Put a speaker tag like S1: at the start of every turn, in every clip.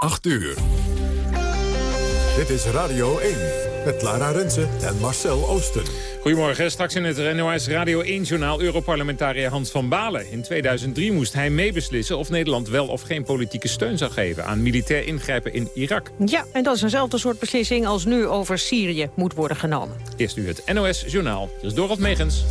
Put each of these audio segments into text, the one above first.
S1: 8 uur. Dit is Radio 1 met Lara Rensen en Marcel Oosten.
S2: Goedemorgen, straks in het NOS Radio 1-journaal Europarlementariër Hans van Balen. In 2003 moest hij meebeslissen of Nederland wel of geen politieke steun zou geven... aan militair ingrijpen in Irak.
S3: Ja, en dat is eenzelfde soort beslissing als nu over Syrië moet worden genomen.
S2: Eerst nu het NOS-journaal. Dus Dorot Megens.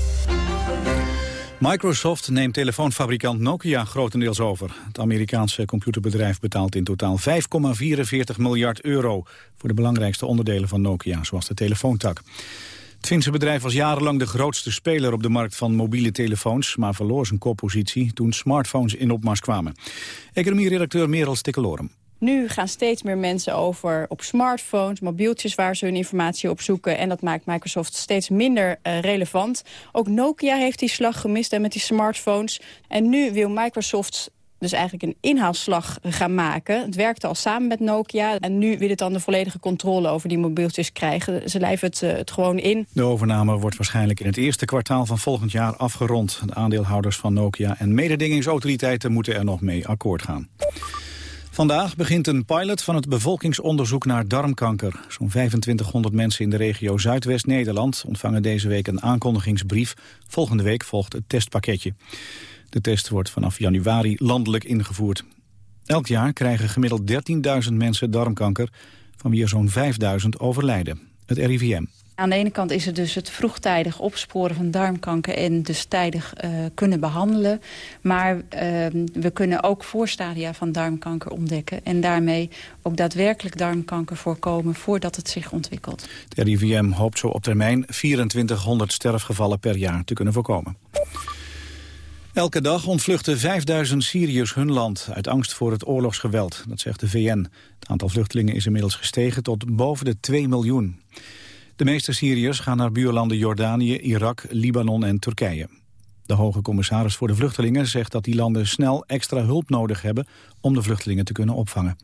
S4: Microsoft neemt telefoonfabrikant Nokia grotendeels over. Het Amerikaanse computerbedrijf betaalt in totaal 5,44 miljard euro... voor de belangrijkste onderdelen van Nokia, zoals de telefoontak. Het Finse bedrijf was jarenlang de grootste speler op de markt van mobiele telefoons... maar verloor zijn koppositie toen smartphones in opmars kwamen. Economie-redacteur Merel Stikkelorum.
S5: Nu gaan steeds meer mensen over op smartphones, mobieltjes waar ze hun informatie op zoeken. En dat maakt Microsoft steeds minder uh, relevant. Ook Nokia heeft die slag gemist en met die smartphones. En nu wil Microsoft dus eigenlijk een inhaalslag gaan maken. Het werkte al samen met Nokia en nu wil het dan de volledige controle over die mobieltjes krijgen. Ze lijven het, uh, het gewoon in.
S4: De overname wordt waarschijnlijk in het eerste kwartaal van volgend jaar afgerond. De aandeelhouders van Nokia en mededingingsautoriteiten moeten er nog mee akkoord gaan. Vandaag begint een pilot van het bevolkingsonderzoek naar darmkanker. Zo'n 2500 mensen in de regio Zuidwest-Nederland ontvangen deze week een aankondigingsbrief. Volgende week volgt het testpakketje. De test wordt vanaf januari landelijk ingevoerd. Elk jaar krijgen gemiddeld 13.000 mensen darmkanker, van wie er zo'n 5.000 overlijden. Het RIVM.
S5: Aan de ene kant is het dus het vroegtijdig opsporen van darmkanker... en dus tijdig uh, kunnen behandelen. Maar uh, we kunnen ook voorstadia van darmkanker ontdekken... en daarmee ook daadwerkelijk darmkanker voorkomen voordat het zich ontwikkelt.
S4: Het RIVM hoopt zo op termijn 2400 sterfgevallen per jaar te kunnen voorkomen. Elke dag ontvluchten 5000 Syriërs hun land uit angst voor het oorlogsgeweld, dat zegt de VN. Het aantal vluchtelingen is inmiddels gestegen tot boven de 2 miljoen. De meeste Syriërs gaan naar buurlanden Jordanië, Irak, Libanon en Turkije. De hoge commissaris voor de vluchtelingen zegt dat die landen snel extra hulp nodig hebben om de vluchtelingen te kunnen opvangen.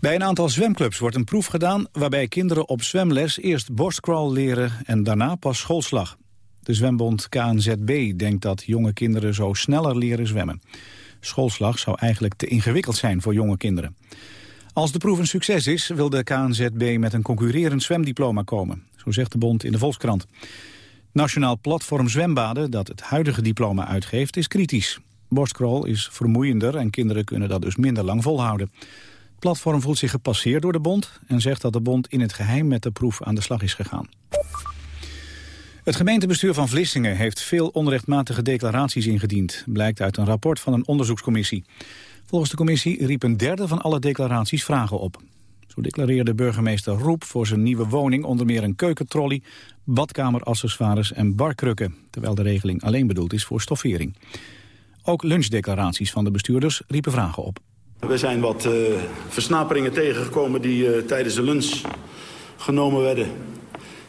S4: Bij een aantal zwemclubs wordt een proef gedaan waarbij kinderen op zwemles eerst borstcrawl leren en daarna pas schoolslag. De zwembond KNZB denkt dat jonge kinderen zo sneller leren zwemmen. Schoolslag zou eigenlijk te ingewikkeld zijn voor jonge kinderen. Als de proef een succes is, wil de KNZB met een concurrerend zwemdiploma komen. Zo zegt de bond in de Volkskrant. Nationaal Platform Zwembaden, dat het huidige diploma uitgeeft, is kritisch. Borstcrawl is vermoeiender en kinderen kunnen dat dus minder lang volhouden. Het platform voelt zich gepasseerd door de bond... en zegt dat de bond in het geheim met de proef aan de slag is gegaan. Het gemeentebestuur van Vlissingen heeft veel onrechtmatige declaraties ingediend... blijkt uit een rapport van een onderzoekscommissie. Volgens de commissie riep een derde van alle declaraties vragen op. Zo declareerde burgemeester Roep voor zijn nieuwe woning onder meer een keukentrolley, badkameraccessoires en barkrukken, terwijl de regeling alleen bedoeld is voor stoffering. Ook lunchdeclaraties van de bestuurders riepen vragen op.
S6: We zijn wat uh, versnaperingen tegengekomen die uh, tijdens de lunch genomen werden.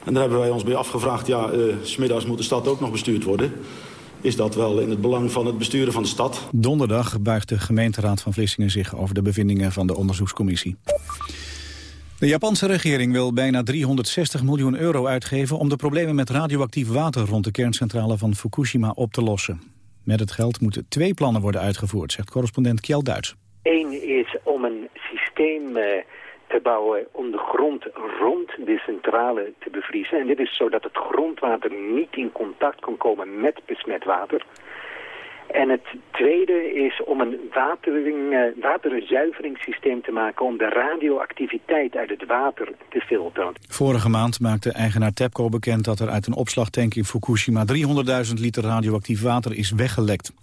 S6: En daar hebben wij ons bij afgevraagd, ja, uh, smiddags moet de stad ook nog bestuurd worden is dat wel in het belang van het besturen van de stad.
S4: Donderdag buigt de gemeenteraad van Vlissingen zich over de bevindingen van de onderzoekscommissie. De Japanse regering wil bijna 360 miljoen euro uitgeven om de problemen met radioactief water rond de kerncentrale van Fukushima op te lossen. Met het geld moeten twee plannen worden uitgevoerd, zegt correspondent Kjell Duits.
S7: Eén is om een systeem eh, te bouwen om de grond rond de centrale te bevriezen. En dit is zodat het grondwater niet in contact kan komen met besmet water. En het tweede is om een uh, waterzuiveringssysteem te maken... om de radioactiviteit uit het water te filteren.
S4: Vorige maand maakte eigenaar TEPCO bekend dat er uit een opslagtank in Fukushima... 300.000 liter radioactief water is weggelekt.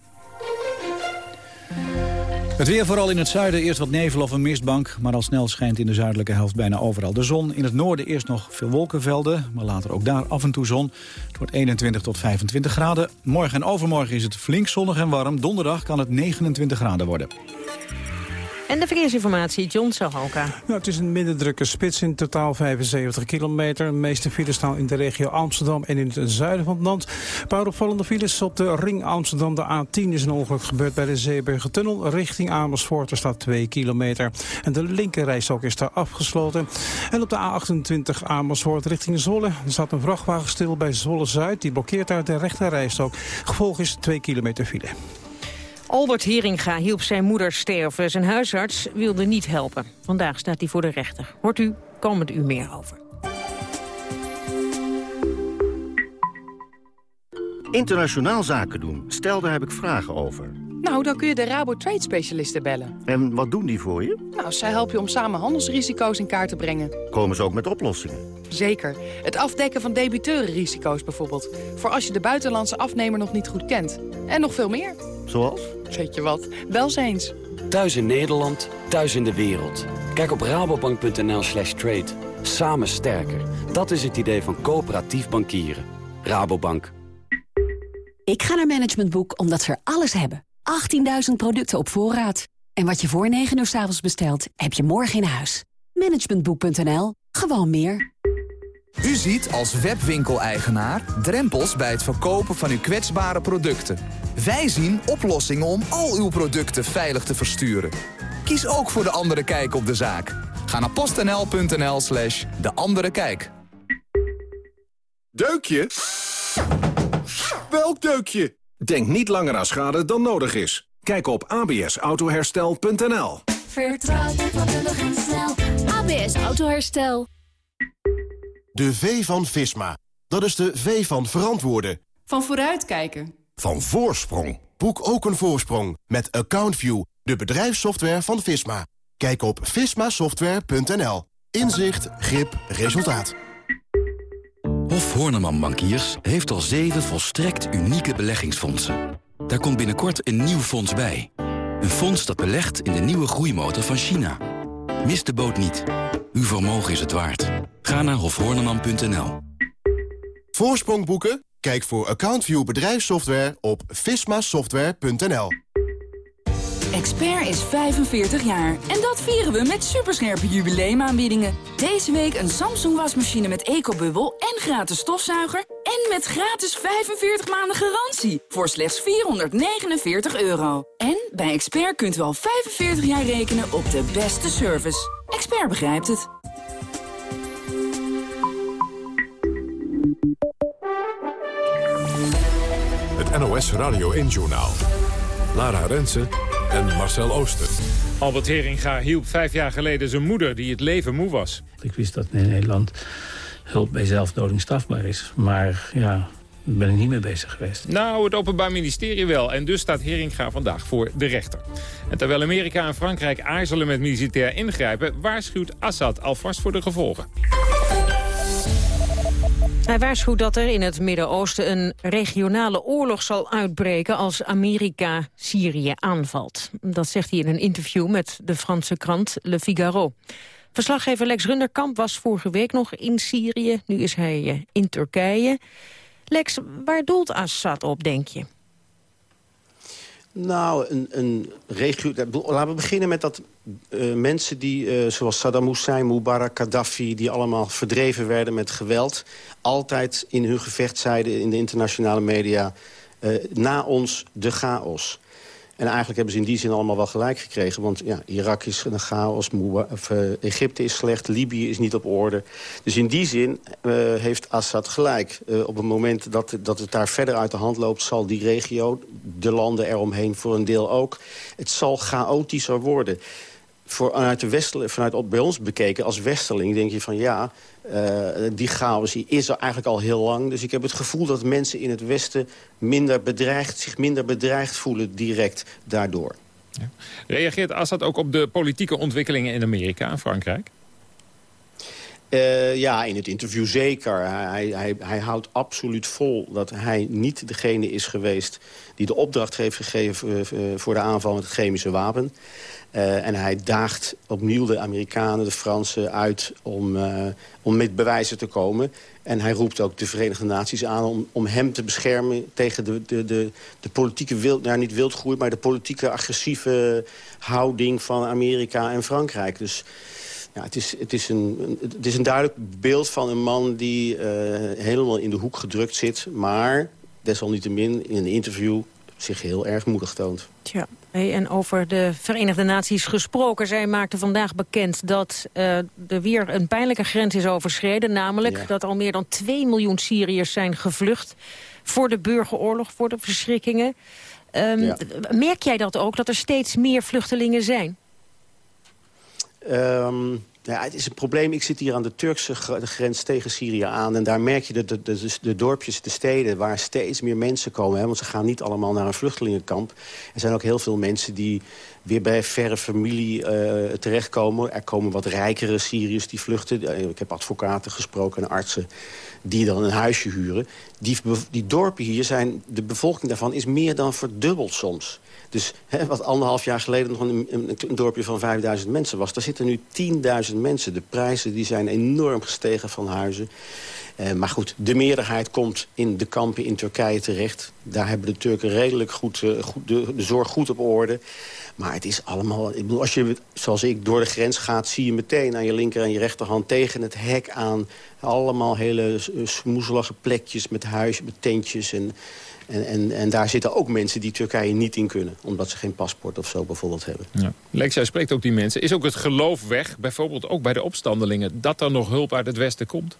S4: Het weer vooral in het zuiden, eerst wat nevel of een mistbank... maar al snel schijnt in de zuidelijke helft bijna overal de zon. In het noorden eerst nog veel wolkenvelden, maar later ook daar af en toe zon. Het wordt 21 tot 25 graden. Morgen en overmorgen is het flink zonnig en warm. Donderdag kan het 29 graden worden.
S3: En de verkeersinformatie, John Sohoka.
S8: Nou, het is een minder drukke spits, in totaal 75 kilometer. De meeste files staan in de regio Amsterdam en in het zuiden van het land. Een paar opvallende files op de ring Amsterdam. De A10 is een ongeluk gebeurd bij de Zeeburgertunnel. Richting Amersfoort, er staat 2 kilometer. En de linkerrijstok is daar afgesloten. En op de A28 Amersfoort richting Zwolle. Er staat een vrachtwagen stil bij Zwolle-Zuid. Die blokkeert daar de rechterrijstok. Gevolg is 2 kilometer file.
S3: Albert Heringa hielp zijn moeder sterven. Zijn huisarts wilde niet helpen. Vandaag staat hij voor de rechter. Hoort u komend u meer over.
S9: Internationaal zaken doen. Stel, daar heb ik vragen over.
S10: Nou, dan kun je de Rabo Trade Specialisten bellen.
S9: En wat doen die voor je?
S10: Nou, zij helpen je om samen handelsrisico's in kaart te brengen.
S9: Komen ze ook met oplossingen?
S10: Zeker. Het afdekken van debiteurenrisico's bijvoorbeeld. Voor als je de buitenlandse afnemer nog niet goed kent. En nog veel meer.
S9: Zoals?
S10: Weet je wat? Eens.
S11: Thuis in Nederland, thuis in de wereld. Kijk op rabobank.nl slash trade. Samen sterker. Dat is het idee van coöperatief bankieren. Rabobank.
S12: Ik ga naar Management Boek omdat ze er alles hebben. 18.000 producten op voorraad. En wat je voor 9 uur s avonds bestelt, heb je morgen in huis. Managementboek.nl. Gewoon meer.
S13: U ziet als webwinkeleigenaar drempels bij het verkopen van uw kwetsbare producten. Wij zien oplossingen om al uw producten veilig te versturen. Kies ook voor De Andere Kijk op de zaak. Ga naar postnl.nl slash De Andere Kijk.
S14: Deukje? Welk deukje? Denk niet langer aan schade dan nodig is. Kijk op absautoherstel.nl
S15: Vertrouw je vakkundig en snel. ABS Autoherstel.
S16: De V van Visma. Dat is de V van verantwoorden.
S10: Van vooruitkijken.
S16: Van voorsprong. Boek ook een voorsprong met AccountView, de bedrijfssoftware van Visma. Kijk op vismasoftware.nl. Inzicht, grip, resultaat.
S17: Hof Horneman Bankiers heeft al zeven volstrekt unieke beleggingsfondsen. Daar komt binnenkort een nieuw fonds bij. Een fonds dat belegt in de nieuwe groeimotor van China. Mis de boot niet. Uw vermogen is het waard. Ga naar hofhorneman.nl.
S16: Voorsprong boeken? Kijk voor AccountView bedrijfssoftware op vismasoftware.nl.
S18: Expert is 45 jaar en dat vieren we met superscherpe jubileumaanbiedingen. Deze week een Samsung wasmachine met ecobubbel en gratis stofzuiger... en met gratis 45 maanden garantie voor slechts 449 euro. En bij Expert kunt u al 45 jaar rekenen op de beste service. Expert begrijpt het.
S1: NOS Radio 1-journaal. Lara Rensen en Marcel Ooster.
S2: Albert Heringa hielp vijf jaar geleden zijn moeder die het leven moe was.
S19: Ik wist dat in Nederland hulp bij zelfdoding strafbaar is. Maar ja, daar ben ik niet mee bezig geweest.
S2: Nou, het Openbaar Ministerie wel. En dus staat Heringa vandaag voor de rechter. En terwijl Amerika en Frankrijk aarzelen met militair ingrijpen... waarschuwt Assad alvast voor de gevolgen.
S3: Hij waarschuwt dat er in het Midden-Oosten een regionale oorlog zal uitbreken als Amerika Syrië aanvalt. Dat zegt hij in een interview met de Franse krant Le Figaro. Verslaggever Lex Runderkamp was vorige week nog in Syrië. Nu is hij eh, in Turkije. Lex, waar doelt Assad op, denk je?
S20: Nou, een, een regio... Laten we beginnen met dat uh, mensen die, uh, zoals Saddam Hussein, Mubarak, Gaddafi... die allemaal verdreven werden met geweld... altijd in hun gevecht zeiden in de internationale media... Uh, na ons de chaos. En eigenlijk hebben ze in die zin allemaal wel gelijk gekregen. Want ja, Irak is een chaos, uh, Egypte is slecht, Libië is niet op orde. Dus in die zin uh, heeft Assad gelijk. Uh, op het moment dat, dat het daar verder uit de hand loopt... zal die regio, de landen eromheen voor een deel ook... het zal chaotischer worden vanuit, de Westel, vanuit bij ons bekeken als westerling denk je van ja, uh, die chaos die is er eigenlijk al heel lang. Dus ik heb het gevoel dat mensen in het Westen minder bedreigd, zich minder bedreigd voelen direct daardoor.
S2: Ja. Reageert Assad ook op de politieke ontwikkelingen in Amerika en Frankrijk?
S20: Uh, ja, in het interview zeker. Hij, hij, hij houdt absoluut vol dat hij niet degene is geweest... die de opdracht heeft gegeven uh, voor de aanval met het chemische wapen. En hij daagt opnieuw de Amerikanen, de Fransen uit om, om met bewijzen te komen. En hij roept ook de Verenigde Naties aan om, om hem te beschermen tegen de, de, de, de politieke wild, nou niet wildgroei, maar de politieke agressieve houding van Amerika en Frankrijk. Dus ja, het, is, het, is een, het is een duidelijk beeld van een man die uh, helemaal in de hoek gedrukt zit. Maar desalniettemin in een interview zich heel erg moedig toont.
S3: Tja, en over de Verenigde Naties gesproken. Zij maakte vandaag bekend dat uh, er weer een pijnlijke grens is overschreden. Namelijk ja. dat al meer dan 2 miljoen Syriërs zijn gevlucht... voor de burgeroorlog, voor de verschrikkingen. Ehm, merk jij dat ook, dat er steeds meer vluchtelingen zijn?
S20: Ehm, ja, het is een probleem. Ik zit hier aan de Turkse grens tegen Syrië aan. En daar merk je de, de, de, dorpjes, de steden... waar steeds meer mensen komen. Hè, want ze gaan niet allemaal naar een vluchtelingenkamp. Er zijn ook heel veel mensen die weer bij verre familie uh, terechtkomen. Er komen wat rijkere Syriërs die vluchten. Eh, ik heb advocaten gesproken en artsen die dan een huisje huren. Die, die dorpen hier zijn, de bevolking daarvan is meer dan verdubbeld soms. Dus hè, wat anderhalf jaar geleden nog een, een, dorpje van 5000 mensen was... daar zitten nu 10.000 mensen. De prijzen die zijn enorm gestegen van huizen. Uh, maar goed, de meerderheid komt in de kampen in Turkije terecht. Daar hebben de Turken redelijk goed, uh, goed de, de, zorg goed op orde. Maar het is allemaal... Ik bedoel, als je, zoals ik, door de grens gaat... zie je meteen aan je linker en je rechterhand tegen het hek aan... allemaal hele smoezelige plekjes met huisjes, met tentjes... En, en, en, en, daar zitten ook mensen die Turkije niet in kunnen. Omdat ze geen paspoort of zo bijvoorbeeld hebben.
S2: Ja. Lex, jij spreekt ook die mensen. Is ook het geloof weg, bijvoorbeeld ook bij de opstandelingen... dat er nog hulp uit het Westen komt?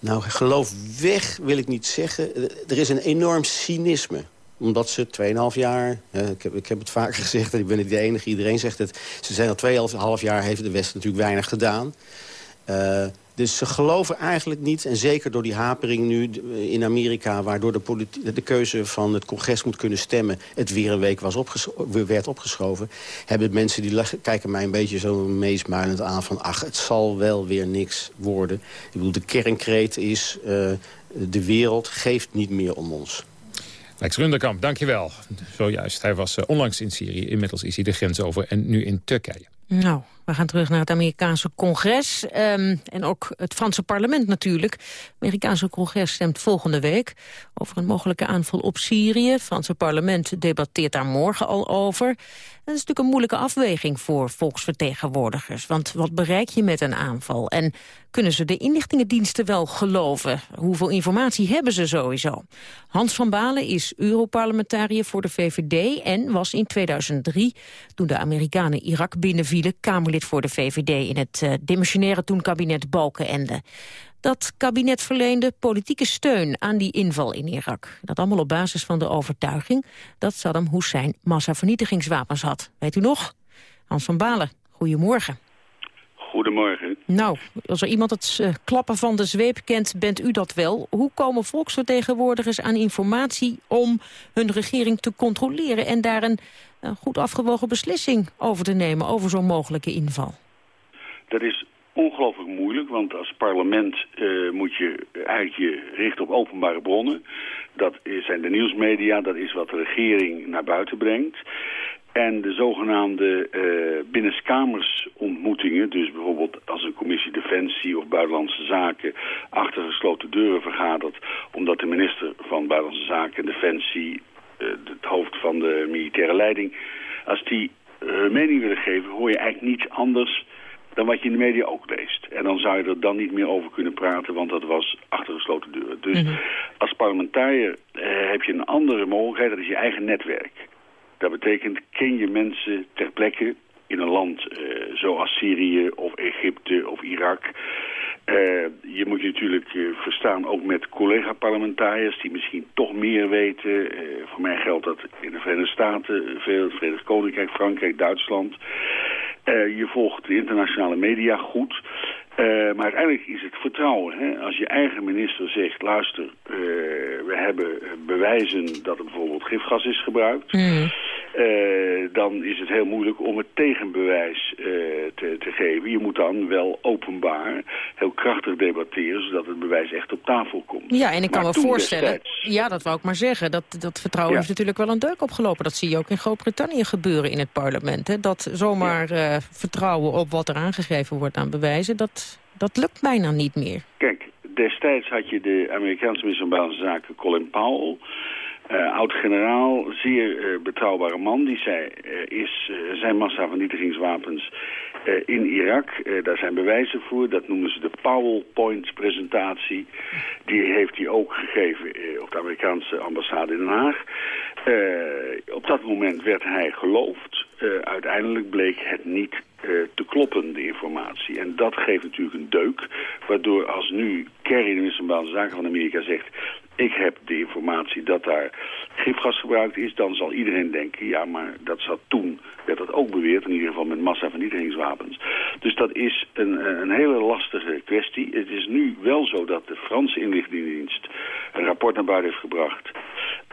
S20: Nou, geloof weg wil ik niet zeggen. Er is een enorm cynisme omdat ze 2,5 jaar, ik, heb, ik heb het vaker gezegd... en ik ben niet de enige, iedereen zegt het... ze zijn al 2,5 jaar, heeft de Westen natuurlijk weinig gedaan. Uh, dus ze geloven eigenlijk niet, en zeker door die hapering nu in Amerika... waardoor de, de keuze van het congres moet kunnen stemmen... het weer een week was werd opgeschoven... hebben mensen die kijken mij een beetje zo meesmuilend aan... van ach, het zal wel weer niks worden. Ik bedoel, de kernkreet is... Uh, de wereld geeft niet meer om ons.
S2: Lex Runderkamp, dankjewel. Zojuist, hij was uh, onlangs in Syrië. Inmiddels is hij de grens over en nu in Turkije.
S3: Nou, we gaan terug naar het Amerikaanse congres. Um, en ook het Franse parlement natuurlijk. Het Amerikaanse congres stemt volgende week over een mogelijke aanval op Syrië. Het Franse parlement debatteert daar morgen al over. Dat is natuurlijk een moeilijke afweging voor volksvertegenwoordigers. Want wat bereik je met een aanval? En kunnen ze de inlichtingendiensten wel geloven? Hoeveel informatie hebben ze sowieso? Hans van Balen is Europarlementariër voor de VVD... en was in 2003, toen de Amerikanen Irak binnenvielen... Kamerlid voor de VVD in het uh, demissionaire toen kabinet Balkenende. Dat kabinet verleende politieke steun aan die inval in Irak. Dat allemaal op basis van de overtuiging dat Saddam Hussein massavernietigingswapens had. Weet u nog? Hans van Balen, goedemorgen.
S21: Goedemorgen.
S3: Nou, als er iemand het uh, klappen van de zweep kent, bent u dat wel. Hoe komen volksvertegenwoordigers aan informatie om hun regering te controleren... en daar een uh, goed afgewogen beslissing over te nemen over zo'n mogelijke inval?
S21: Dat is ongelooflijk moeilijk, want als parlement uh, moet je eigenlijk je richten op openbare bronnen. Dat zijn de nieuwsmedia, dat is wat de regering naar buiten brengt. En de zogenaamde uh, binnenskamers ontmoetingen, dus bijvoorbeeld als een commissie Defensie of Buitenlandse Zaken achter gesloten deuren vergadert, omdat de minister van Buitenlandse Zaken en Defensie, uh, het hoofd van de militaire leiding, als die hun mening willen geven, hoor je eigenlijk niets anders dan wat je in de media ook leest. En dan zou je er dan niet meer over kunnen praten, want dat was achter gesloten deuren. Dus mm -hmm. als parlementariër eh, heb je een andere mogelijkheid, dat is je eigen netwerk. Dat betekent, ken je mensen ter plekke in een land uh, zoals Syrië of Egypte of Irak... Uh, je moet je natuurlijk uh, verstaan ook met collega-parlementariërs die misschien toch meer weten. Uh, voor mij geldt dat in de Verenigde Staten, veel, het Verenigd Koninkrijk, Frankrijk, Duitsland. Je volgt de internationale media goed. Maar uiteindelijk is het vertrouwen. Hè? Als je eigen minister zegt, luister, we hebben bewijzen dat er bijvoorbeeld gifgas is gebruikt... Mm. Uh, dan is het heel moeilijk om het tegenbewijs te, te, geven. Je moet dan wel openbaar heel krachtig debatteren... zodat het bewijs echt op tafel komt.
S3: Ja, en ik kan maar me voorstellen... Ja, dat wou ik maar zeggen. Dat, dat vertrouwen ja. heeft natuurlijk wel een deuk opgelopen. Dat zie je ook in Groot-Brittannië gebeuren in het parlement. Hè? Dat zomaar ja. vertrouwen op wat er aangegeven wordt aan bewijzen... dat, dat lukt bijna niet meer.
S21: Kijk, destijds had je de Amerikaanse minister van Buitenlandse Zaken Colin Powell... Uh, Oud-generaal, zeer uh, betrouwbare man, die zei, uh, is, zijn massavernietigingswapens in Irak. daar zijn bewijzen voor, dat noemen ze de PowerPoint-presentatie. Die heeft hij ook gegeven op de Amerikaanse ambassade in Den Haag. op dat moment werd hij geloofd. uiteindelijk bleek het niet te kloppen, de informatie. En dat geeft natuurlijk een deuk, waardoor als nu Kerry, de minister van Zaken van Amerika, zegt ik heb de informatie dat daar gifgas gebruikt is, dan zal iedereen denken... ja, maar dat zat toen, werd dat ook beweerd, in ieder geval met massavernietigingswapens. Dus dat is een, een hele lastige kwestie. Het is nu wel zo dat de Franse inlichtingendienst een rapport naar buiten heeft gebracht...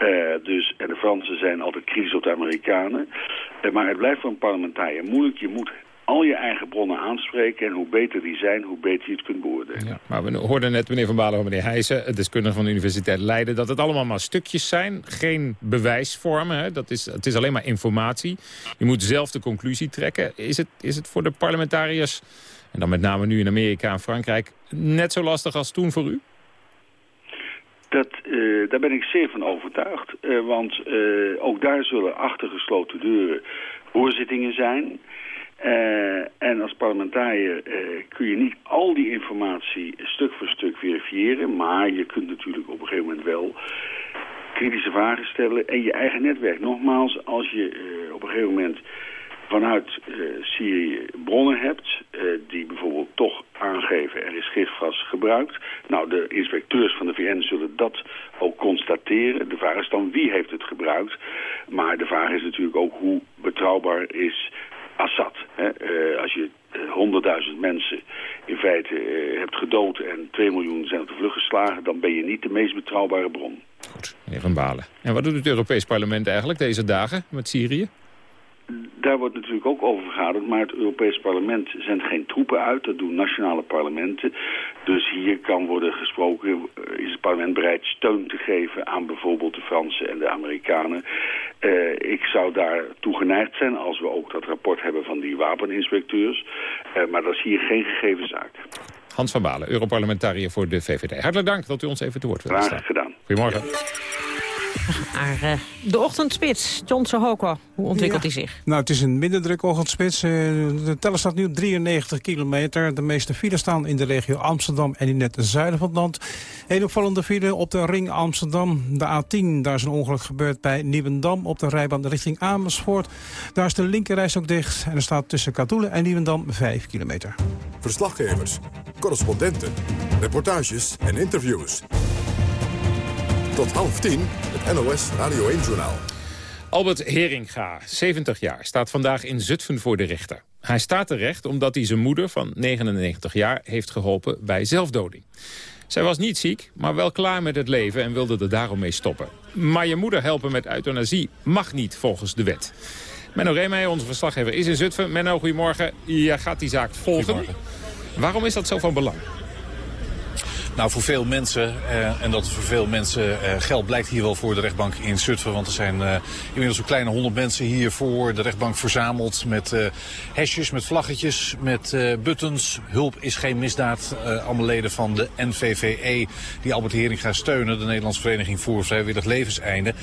S21: Uh, dus, en de Fransen zijn altijd kritisch op de Amerikanen. Uh, maar het blijft voor een parlementariër moeilijk. Je moet al je eigen bronnen aanspreken. En hoe beter die zijn, hoe beter je het kunt beoordelen. Ja,
S2: maar we hoorden net meneer Van Balen van meneer Heijzen... deskundige van de Universiteit Leiden... dat het allemaal maar stukjes zijn. Geen bewijsvormen. Hè? Dat is, het is alleen maar informatie. Je moet zelf de conclusie trekken. Is het, is het voor de parlementariërs... en dan met name nu in Amerika en Frankrijk... net zo lastig als toen voor u?
S21: Dat, uh, daar ben ik zeer van overtuigd. Uh, want uh, ook daar zullen achter gesloten deuren hoorzittingen zijn. En als parlementariër kun je niet al die informatie stuk voor stuk verifiëren. Maar je kunt natuurlijk op een gegeven moment wel kritische vragen stellen. En je eigen netwerk. Nogmaals, als je op een gegeven moment vanuit Syrië bronnen hebt... Die bijvoorbeeld toch aangeven er is gifgas gebruikt. Nou, de inspecteurs van de VN zullen dat ook constateren. De vraag is dan wie heeft het gebruikt. Maar de vraag is natuurlijk ook hoe betrouwbaar is Assad. Hè? Uh, als je honderdduizend mensen in feite hebt gedood... en 2 miljoen zijn op de vlucht geslagen... dan ben je niet de meest betrouwbare bron.
S2: Goed, meneer Van Balen. En wat doet het Europees Parlement eigenlijk deze dagen met Syrië?
S21: Daar wordt natuurlijk ook over vergaderd, maar het Europees Parlement zendt geen troepen uit. Dat doen nationale parlementen. Dus hier kan worden gesproken, eh, is het parlement bereid steun te geven aan bijvoorbeeld de Fransen en de Amerikanen. Uh, ik zou daar toe geneigd zijn als we ook dat rapport hebben van die wapeninspecteurs. Uh, maar dat is hier geen gegeven zaak.
S2: Hans van Balen, Europarlementariër voor de VVD. Hartelijk dank dat u ons even te woord wilt staan.
S21: Graag gedaan.
S2: Goedemorgen.
S3: Maar uh, de ochtendspits, John Sohoko, hoe ontwikkelt hij zich?
S8: Nou, het is een minder ochtendspits. Uh, de teller staat nu op 93 kilometer. De meeste files staan in de regio Amsterdam en in het zuiden van het land. Een opvallende file op de ring Amsterdam. De A10, daar is een ongeluk gebeurd bij Nieuwendam op de rijbaan richting Amersfoort. Daar is de linkerreis ook dicht en er staat tussen Katoelen en Nieuwendam 5 kilometer.
S1: Verslaggevers, correspondenten, reportages en interviews. Tot half tien, het NOS Radio 1-journaal.
S2: Albert Heringa, 70 jaar, staat vandaag in Zutphen voor de rechter. Hij staat terecht omdat hij zijn moeder van 99 jaar heeft geholpen bij zelfdoding. Zij was niet ziek, maar wel klaar met het leven en wilde er daarom mee stoppen. Maar je moeder helpen met euthanasie mag niet volgens de wet. Menno Reemeijer, onze verslaggever, is in Zutphen. Menno, goedemorgen. Je gaat die zaak volgen. Waarom is dat zo van belang?
S22: Nou, voor veel mensen, eh, en dat voor veel mensen eh, geld blijkt hier wel voor de rechtbank in Zutphen. Want er zijn eh, inmiddels zo'n kleine honderd mensen hier voor de rechtbank verzameld. Met hesjes, met vlaggetjes, met buttons. Hulp is geen misdaad. Allemaal leden van de NVVE die Albert Hering gaan steunen. De Nederlandse Vereniging voor Vrijwillig Levenseinde.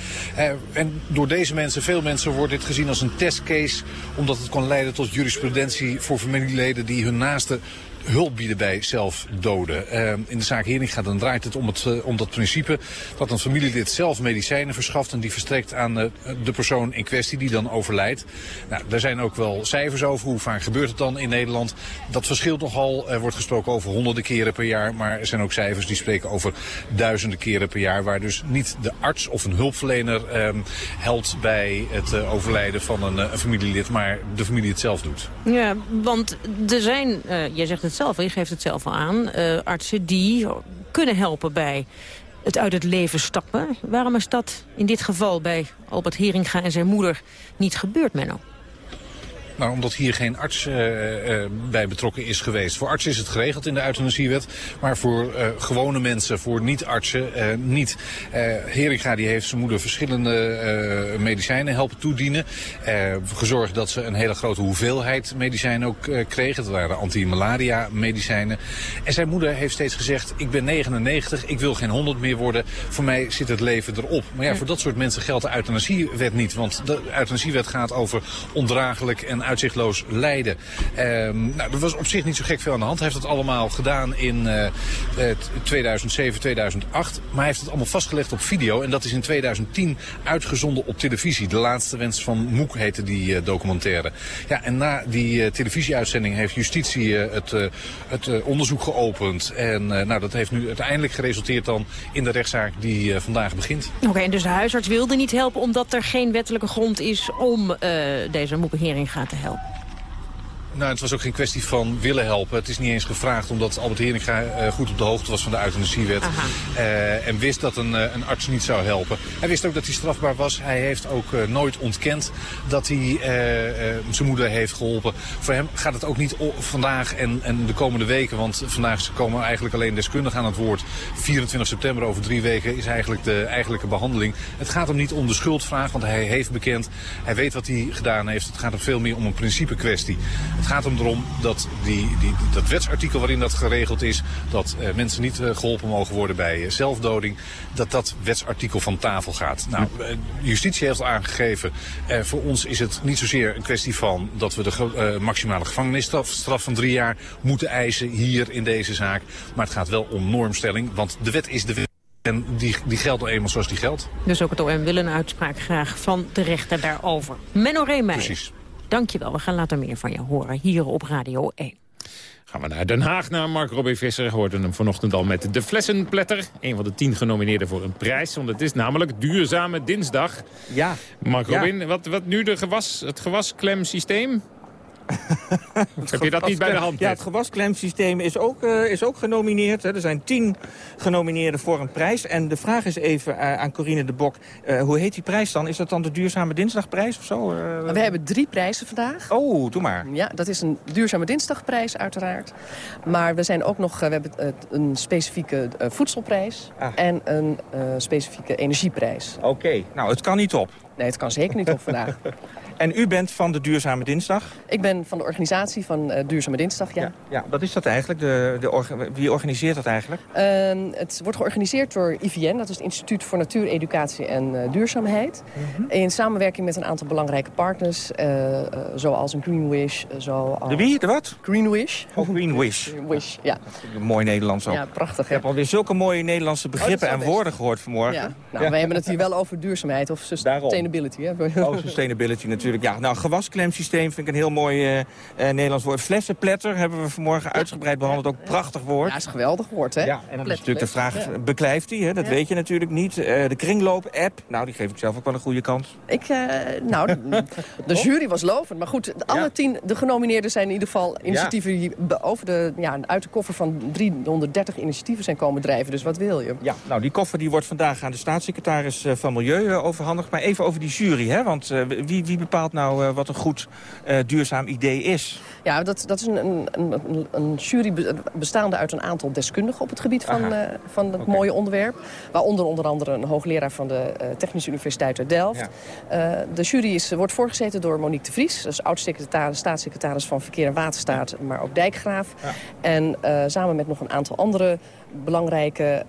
S22: en door deze mensen, veel mensen, wordt dit gezien als een testcase. Omdat het kan leiden tot jurisprudentie voor familieleden die hun naasten hulp bieden bij zelfdoden. Uh, in de zaak Heringa dan draait het om, het, uh, om dat principe dat een familielid zelf medicijnen verschaft en die verstrekt aan uh, de persoon in kwestie die dan overlijdt. Nou, daar zijn ook wel cijfers over. Hoe vaak gebeurt het dan in Nederland? Dat verschilt nogal. Er wordt gesproken over honderden keren per jaar, maar er zijn ook cijfers die spreken over duizenden keren per jaar, waar dus niet de arts of een hulpverlener uh, helpt bij het uh, overlijden van een, een, familielid, maar de familie het zelf doet.
S3: Ja, want er zijn, jij zegt het zelf, je geeft het zelf al aan, uh, artsen die kunnen helpen bij het uit het leven stappen. Waarom is dat in dit geval bij Albert Heringa en zijn moeder niet gebeurd, Menno?
S22: Nou, omdat hier geen arts uh, uh, bij betrokken is geweest. Voor artsen is het geregeld in de euthanasiewet. Maar voor uh, gewone mensen, voor niet-artsen, niet. Heringa die heeft zijn moeder verschillende medicijnen helpen toedienen. gezorgd dat ze een hele grote hoeveelheid medicijnen ook kreeg. Dat waren anti-malaria medicijnen. En zijn moeder heeft steeds gezegd, ik ben 99, ik wil geen 100 meer worden. Voor mij zit het leven erop. Maar ja, voor dat soort mensen geldt de euthanasiewet niet. Want de euthanasiewet gaat over ondraaglijk en uitzichtloos lijden. Ehm, nou, er was op zich niet zo gek veel aan de hand. Hij heeft het allemaal gedaan in uh, 2007, 2008. Maar hij heeft het allemaal vastgelegd op video. En dat is in 2010 uitgezonden op televisie. De laatste wens van Moek heette die uh, documentaire. Ja, en na die uh, televisieuitzending heeft justitie het, het onderzoek geopend. En nou, dat heeft nu uiteindelijk geresulteerd dan in de rechtszaak die vandaag begint.
S3: Oké, en dus de huisarts wilde niet helpen omdat er geen wettelijke grond is om deze Moek Heringa te helpen?
S22: Nou, het was ook geen kwestie van willen helpen. Het is niet eens gevraagd omdat Albert Heringa uh, goed op de hoogte was van de euthanasiewet. Uh, en wist dat een, uh, een arts niet zou helpen. Hij wist ook dat hij strafbaar was. Hij heeft ook nooit ontkend dat hij zijn moeder heeft geholpen. Voor hem gaat het ook niet vandaag en, en de komende weken. Want vandaag komen eigenlijk alleen deskundigen aan het woord. 24 september over drie weken is eigenlijk de eigenlijke behandeling. Het gaat hem niet om de schuldvraag, want hij heeft bekend. Hij weet wat hij gedaan heeft. Het gaat hem veel meer om een principe kwestie. Het gaat hem erom dat die, die, dat wetsartikel waarin dat geregeld is... dat uh, mensen niet uh, geholpen mogen worden bij uh, zelfdoding... dat dat wetsartikel van tafel gaat. Nou, justitie heeft al aangegeven... voor ons is het niet zozeer een kwestie van... dat we de maximale gevangenisstraf straf van drie jaar moeten eisen hier in deze zaak. Maar het gaat wel om normstelling, want de wet is de wet. En die, die geldt al eenmaal zoals die geldt.
S3: Dus ook het OM wil een uitspraak graag van de rechter daarover. Menno Reemeijer. Precies. Dankjewel, we gaan later meer van je horen hier op Radio 1.
S2: Gaan we naar Den Haag, naar Mark Robin Visser. Hoorden hem vanochtend al met de Flessenpletter. Een van de tien genomineerden voor een prijs. Want het is namelijk Duurzame Dinsdag.
S23: Ja.
S2: Mark Robin, Wat, wat nu de gewas, het gewasklemsysteem? Heb je dat niet bij de hand?
S23: Ja, het gewasklemsysteem is ook, uh, is ook genomineerd. Hè. Er zijn tien genomineerden voor een prijs. En de vraag is even uh, aan Corine de Bok. Uh, hoe heet die prijs dan? Is dat dan de Duurzame Dinsdagprijs of zo?
S10: We hebben drie prijzen vandaag.
S23: Oh, doe maar.
S10: Ja, dat is een Duurzame Dinsdagprijs uiteraard. Maar we zijn ook nog... we hebben een specifieke voedselprijs. Ah. En een specifieke energieprijs.
S23: Oké, nou het kan niet op.
S10: Nee, het kan zeker niet op vandaag.
S23: En u bent van de Duurzame Dinsdag?
S10: Ik ben van de organisatie van uh, Duurzame Dinsdag, ja.
S23: ja. ja. wat is dat eigenlijk? De, de wie organiseert dat eigenlijk?
S10: Uh, het wordt georganiseerd door IVN, dat is het Instituut voor Natuur, Educatie en uh, Duurzaamheid. Mm -hmm. In samenwerking met een aantal belangrijke partners, eh, zoals een Green Wish. Zoals...
S23: De wie? De wat?
S10: Green Wish.
S23: Oh, Green Wish.
S10: Wish, ja.
S23: Mooi Nederlands ook.
S10: Ja, prachtig.
S23: Ik heb alweer zulke mooie Nederlandse begrippen oh, en woorden gehoord vanmorgen.
S10: Ja. Nou, ja. wij hebben het hier wel over duurzaamheid of sustainability. Hè?
S23: Oh, sustainability natuurlijk. Ja, nou, gewas klemsysteem vind ik een heel mooi uh, uh, Nederlands woord. Flessenpletter hebben we vanmorgen uitgebreid behandeld. Ook prachtig woord.
S10: Ja, is een geweldig woord, hè?
S23: Ja, en dan is natuurlijk de vraag, beklijft hij? Dat weet je natuurlijk niet. Uh, de kringloop-app, nou, die geef ik zelf ook wel een goede kans.
S10: Ik, nou, de, de jury was lovend. Maar goed, alle ja. tien, de genomineerden zijn in ieder geval initiatieven... die over de, ja, uit de koffer van 330 initiatieven zijn komen drijven. Dus wat wil je?
S23: Ja, nou, die koffer die wordt vandaag aan de staatssecretaris van Milieu overhandigd. Maar even over die jury, hè? Want wie, wie bepaalt nou wat een goed uh, duurzaam idee is.
S10: Ja, dat, dat is een, een, een, jury bestaande uit een aantal deskundigen op het gebied van, uh, van het okay. mooie onderwerp. Waaronder onder andere een hoogleraar van de Technische Universiteit uit Delft. Ja. de jury is, wordt voorgezeten door Monique de Vries. Dat is oud-secretaris, staatssecretaris van Verkeer en Waterstaat, maar ook dijkgraaf. Ja. En samen met nog een aantal andere belangrijke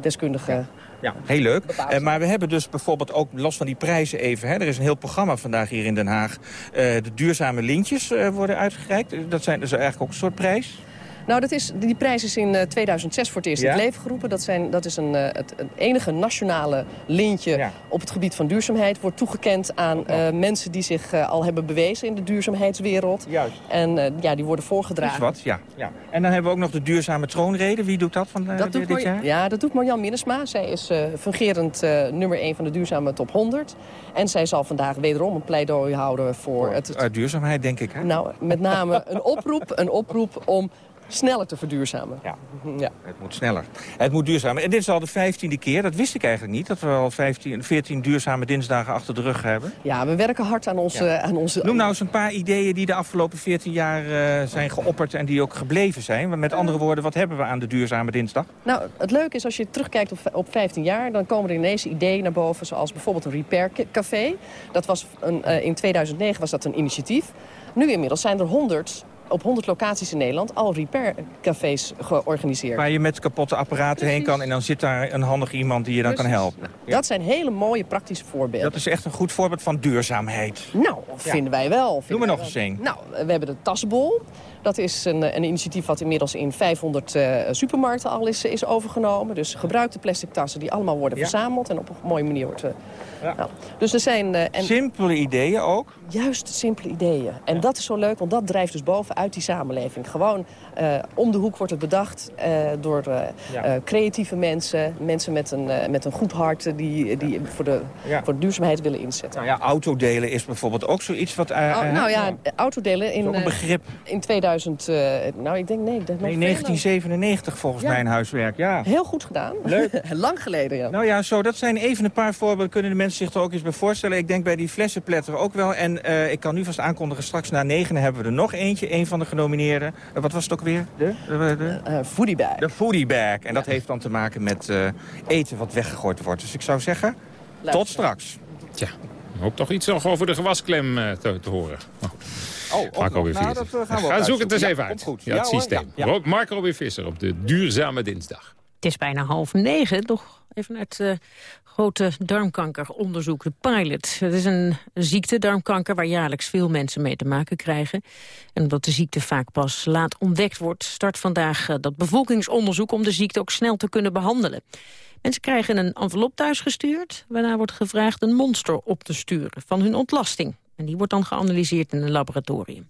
S10: deskundigen...
S23: Ja. Ja, heel leuk. Uh, maar we hebben dus bijvoorbeeld ook, los van die prijzen even... Hè, er is een heel programma vandaag hier in Den Haag. Uh, de duurzame lintjes uh, worden uitgereikt. Dat, zijn, is eigenlijk ook een soort prijs.
S10: Nou, dat is, die prijs is in uh, 2006 voor het eerst ja? in het leven geroepen. Dat, zijn, dat is een, uh, het, het, enige nationale lintje ja. op het gebied van duurzaamheid. Wordt toegekend aan uh, mensen die zich al hebben bewezen in de duurzaamheidswereld.
S23: Juist.
S10: En ja, die worden voorgedragen.
S23: Dat is wat, ja. ja. En dan hebben we ook nog de duurzame troonrede. Wie doet dat van
S10: dat
S23: dit jaar?
S10: Ja, dat doet Marjan Minnesma. Zij is fungerend nummer 1 van de duurzame top 100. En zij zal vandaag wederom een pleidooi houden voor...
S23: voor
S10: het,
S23: duurzaamheid, denk ik. Hè?
S10: Nou, met name een oproep, een oproep om sneller te verduurzamen.
S23: Ja. ja, het moet sneller. Het moet duurzamer. En dit is al de vijftiende keer. Dat wist ik eigenlijk niet. Dat we al 15, 14 duurzame dinsdagen achter de rug hebben.
S10: Ja, we werken hard aan onze... Ja. Aan onze...
S23: Noem nou eens een paar ideeën die de afgelopen 14 jaar uh, zijn geopperd... en die ook gebleven zijn. Met andere woorden, wat hebben we aan de duurzame dinsdag?
S10: Nou, het leuke is als je terugkijkt op, op 15 jaar... dan komen er ineens ideeën naar boven. Zoals bijvoorbeeld een repair café. Dat was een, uh, in 2009 was dat een initiatief. Nu inmiddels zijn er 100 op 100 locaties in Nederland al repaircafés georganiseerd.
S23: Waar je met kapotte apparaten heen kan en dan zit daar een handig iemand die je dan kan helpen.
S10: Nou, Dat zijn hele mooie praktische voorbeelden.
S23: Dat is echt een goed voorbeeld van duurzaamheid.
S10: Nou, vinden wij wel.
S23: Doe maar nog eens een.
S10: Nou, we hebben de tasbol. Dat is een, een initiatief wat inmiddels in 500 uh, supermarkten al is, is overgenomen. Dus gebruikte plastic tassen die allemaal worden
S23: Ja.
S10: verzameld en op een mooie manier wordt... eh, nou, dus er zijn... eh, en
S23: Simpele ideeën ook.
S10: Juist simpele ideeën. En dat is zo leuk, want dat drijft dus bovenuit die samenleving. Gewoon eh, om de hoek wordt het bedacht eh, door eh,
S23: Ja.
S10: eh, creatieve mensen. Mensen met een, eh, met een goed hart eh, die, die voor, de,
S23: Ja.
S10: voor de duurzaamheid willen inzetten.
S23: Nou ja, autodelen is bijvoorbeeld ook zoiets wat... eh,
S10: Oh,
S23: eh,
S10: nou ja, autodelen in,
S23: Ook een
S10: eh,
S23: begrip.
S10: in 2000... eh, nou, ik denk nee. Dat nog
S23: Nee,
S10: veel
S23: 1997 volgens
S10: Ja.
S23: mijn huiswerk, ja.
S10: Heel goed gedaan.
S23: Leuk.
S10: Lang geleden, ja.
S23: Nou ja, zo, dat zijn even een paar voorbeelden. Kunnen de mensen zich er ook eens bij voorstellen. Ik denk bij die flessenpletter ook wel. En eh, ik kan nu vast aankondigen, straks na negen hebben we er nog eentje. Een van de genomineerden. Eh, wat was het ook weer? De? de, de?
S10: Uh, foodie bag.
S23: De foodie bag. En dat heeft dan te maken met eh, eten wat weggegooid wordt. Dus ik zou zeggen, tot straks.
S2: Tja, ik hoop toch iets nog over de gewasklem eh, te, te horen. Goed.
S23: Oh, ook
S2: Marco weer
S23: Nou, dat, eh, gaan we
S2: Ga zoek het eens even
S23: Ja,
S2: uit.
S23: goed.
S2: Ja, het systeem. Marco weer Visser op de duurzame dinsdag.
S3: Het is bijna half negen. Nog even naar het eh, grote darmkankeronderzoek, de pilot. Het is een ziekte, darmkanker, waar jaarlijks veel mensen mee te maken krijgen. En omdat de ziekte vaak pas laat ontdekt wordt... start vandaag eh, dat bevolkingsonderzoek om de ziekte ook snel te kunnen behandelen. Mensen krijgen een envelop thuisgestuurd... waarna wordt gevraagd een monster op te sturen van hun ontlasting. En die wordt dan geanalyseerd in een laboratorium.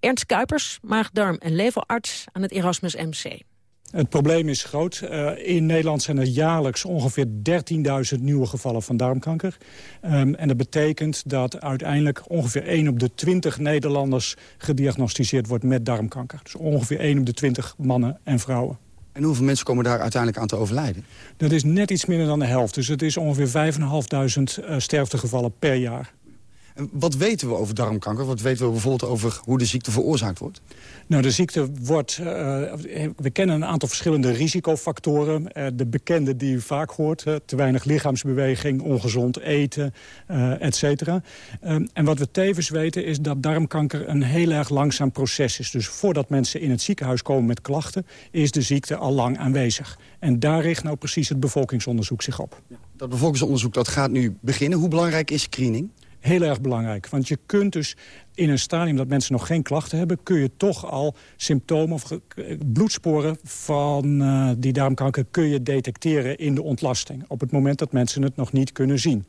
S3: Ernst Kuipers, maag-darm- en leverarts aan het Erasmus MC.
S24: Het probleem is groot. Uh, in Nederland zijn er jaarlijks ongeveer 13.000 nieuwe gevallen van darmkanker. Um, en dat betekent dat uiteindelijk ongeveer 1 op de 20 Nederlanders gediagnosticeerd wordt met darmkanker. Dus ongeveer 1 op de 20 mannen en vrouwen.
S25: En hoeveel mensen komen daar uiteindelijk aan te overlijden?
S24: Dat is net iets minder dan de helft. Dus het is ongeveer 5.500 uh, sterftegevallen per jaar.
S25: En wat weten we over darmkanker? Wat weten we bijvoorbeeld over hoe de ziekte veroorzaakt wordt?
S24: Nou, de ziekte wordt... Uh, we kennen een aantal verschillende risicofactoren. Uh, de bekende die u vaak hoort. Uh, te weinig lichaamsbeweging, ongezond eten, et cetera. en wat we tevens weten is dat darmkanker een heel erg langzaam proces is. Dus voordat mensen in het ziekenhuis komen met klachten... is de ziekte al lang aanwezig. En daar richt nou precies het bevolkingsonderzoek zich op.
S25: Dat bevolkingsonderzoek dat gaat nu beginnen. Hoe belangrijk is screening?
S24: Heel erg belangrijk, want je kunt dus in een stadium dat mensen nog geen klachten hebben... kun je toch al symptomen of bloedsporen van uh, die darmkanker... kun je detecteren in de ontlasting. Op het moment dat mensen het nog niet kunnen zien.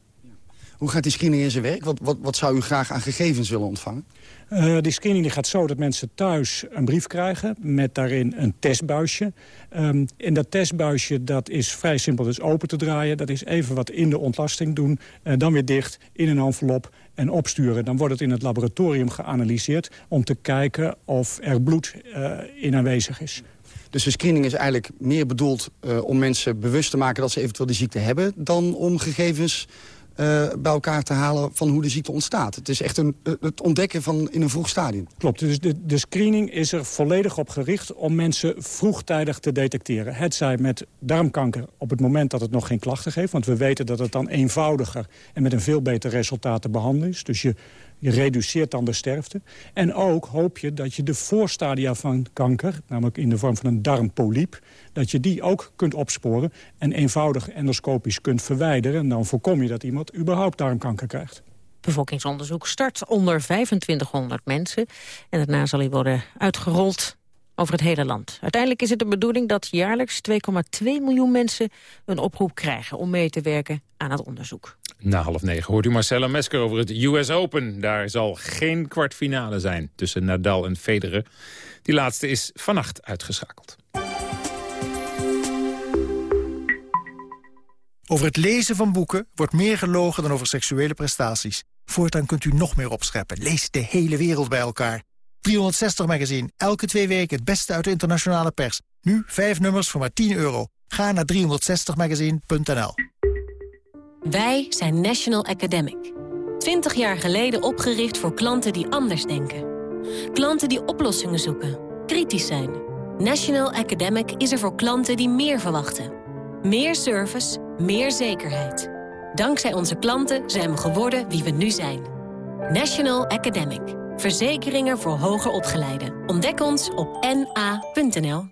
S25: Hoe gaat die screening in zijn werk? Wat, wat, wat zou u graag aan gegevens willen ontvangen?
S24: Uh, die screening die gaat zo dat mensen thuis een brief krijgen... met daarin een testbuisje. Um, en dat testbuisje dat is vrij simpel dus open te draaien. Dat is even wat in de ontlasting doen. Uh, dan weer dicht in een envelop en opsturen. Dan wordt het in het laboratorium geanalyseerd... om te kijken of er bloed uh, in aanwezig is.
S25: Dus de screening is eigenlijk meer bedoeld om mensen bewust te maken... dat ze eventueel die ziekte hebben... dan om gegevens bij elkaar te halen van hoe de ziekte ontstaat. Het is echt een, het ontdekken van in een vroeg stadium.
S24: Klopt, dus de, de screening is er volledig op gericht om mensen vroegtijdig te detecteren. Het zij met darmkanker op het moment dat het nog geen klachten geeft. Want we weten dat het dan eenvoudiger en met een veel beter resultaat te behandelen is. Dus je, je reduceert dan de sterfte. En ook hoop je dat je de voorstadia van kanker, namelijk in de vorm van een darmpoliep... dat je die ook kunt opsporen en eenvoudig endoscopisch kunt verwijderen. En dan voorkom je dat iemand überhaupt darmkanker krijgt.
S3: Bevolkingsonderzoek start onder 2500 mensen. En daarna zal hij worden uitgerold over het hele land. Uiteindelijk is het de bedoeling dat jaarlijks 2,2 miljoen mensen een oproep krijgen om mee te werken aan het onderzoek.
S2: Na half negen hoort u Marcella Mesker over het US Open. Daar zal geen kwartfinale zijn tussen Nadal en Federer. Die laatste is vannacht uitgeschakeld.
S26: Over het lezen van boeken wordt meer gelogen dan over seksuele prestaties. Voortaan kunt u nog meer opscheppen. Lees de hele wereld bij elkaar. 360 Magazine, elke twee weken het beste uit de internationale pers. Nu vijf nummers voor maar 10 euro. Ga naar 360magazine.nl
S27: Wij zijn National Academic. 20 jaar geleden opgericht voor klanten die anders denken. Klanten die oplossingen zoeken, kritisch zijn. National Academic is er voor klanten die meer verwachten. Meer service, meer zekerheid. Dankzij onze klanten zijn we geworden wie we nu zijn. National Academic.
S28: Verzekeringen voor hoger opgeleiden. Ontdek ons op na.nl.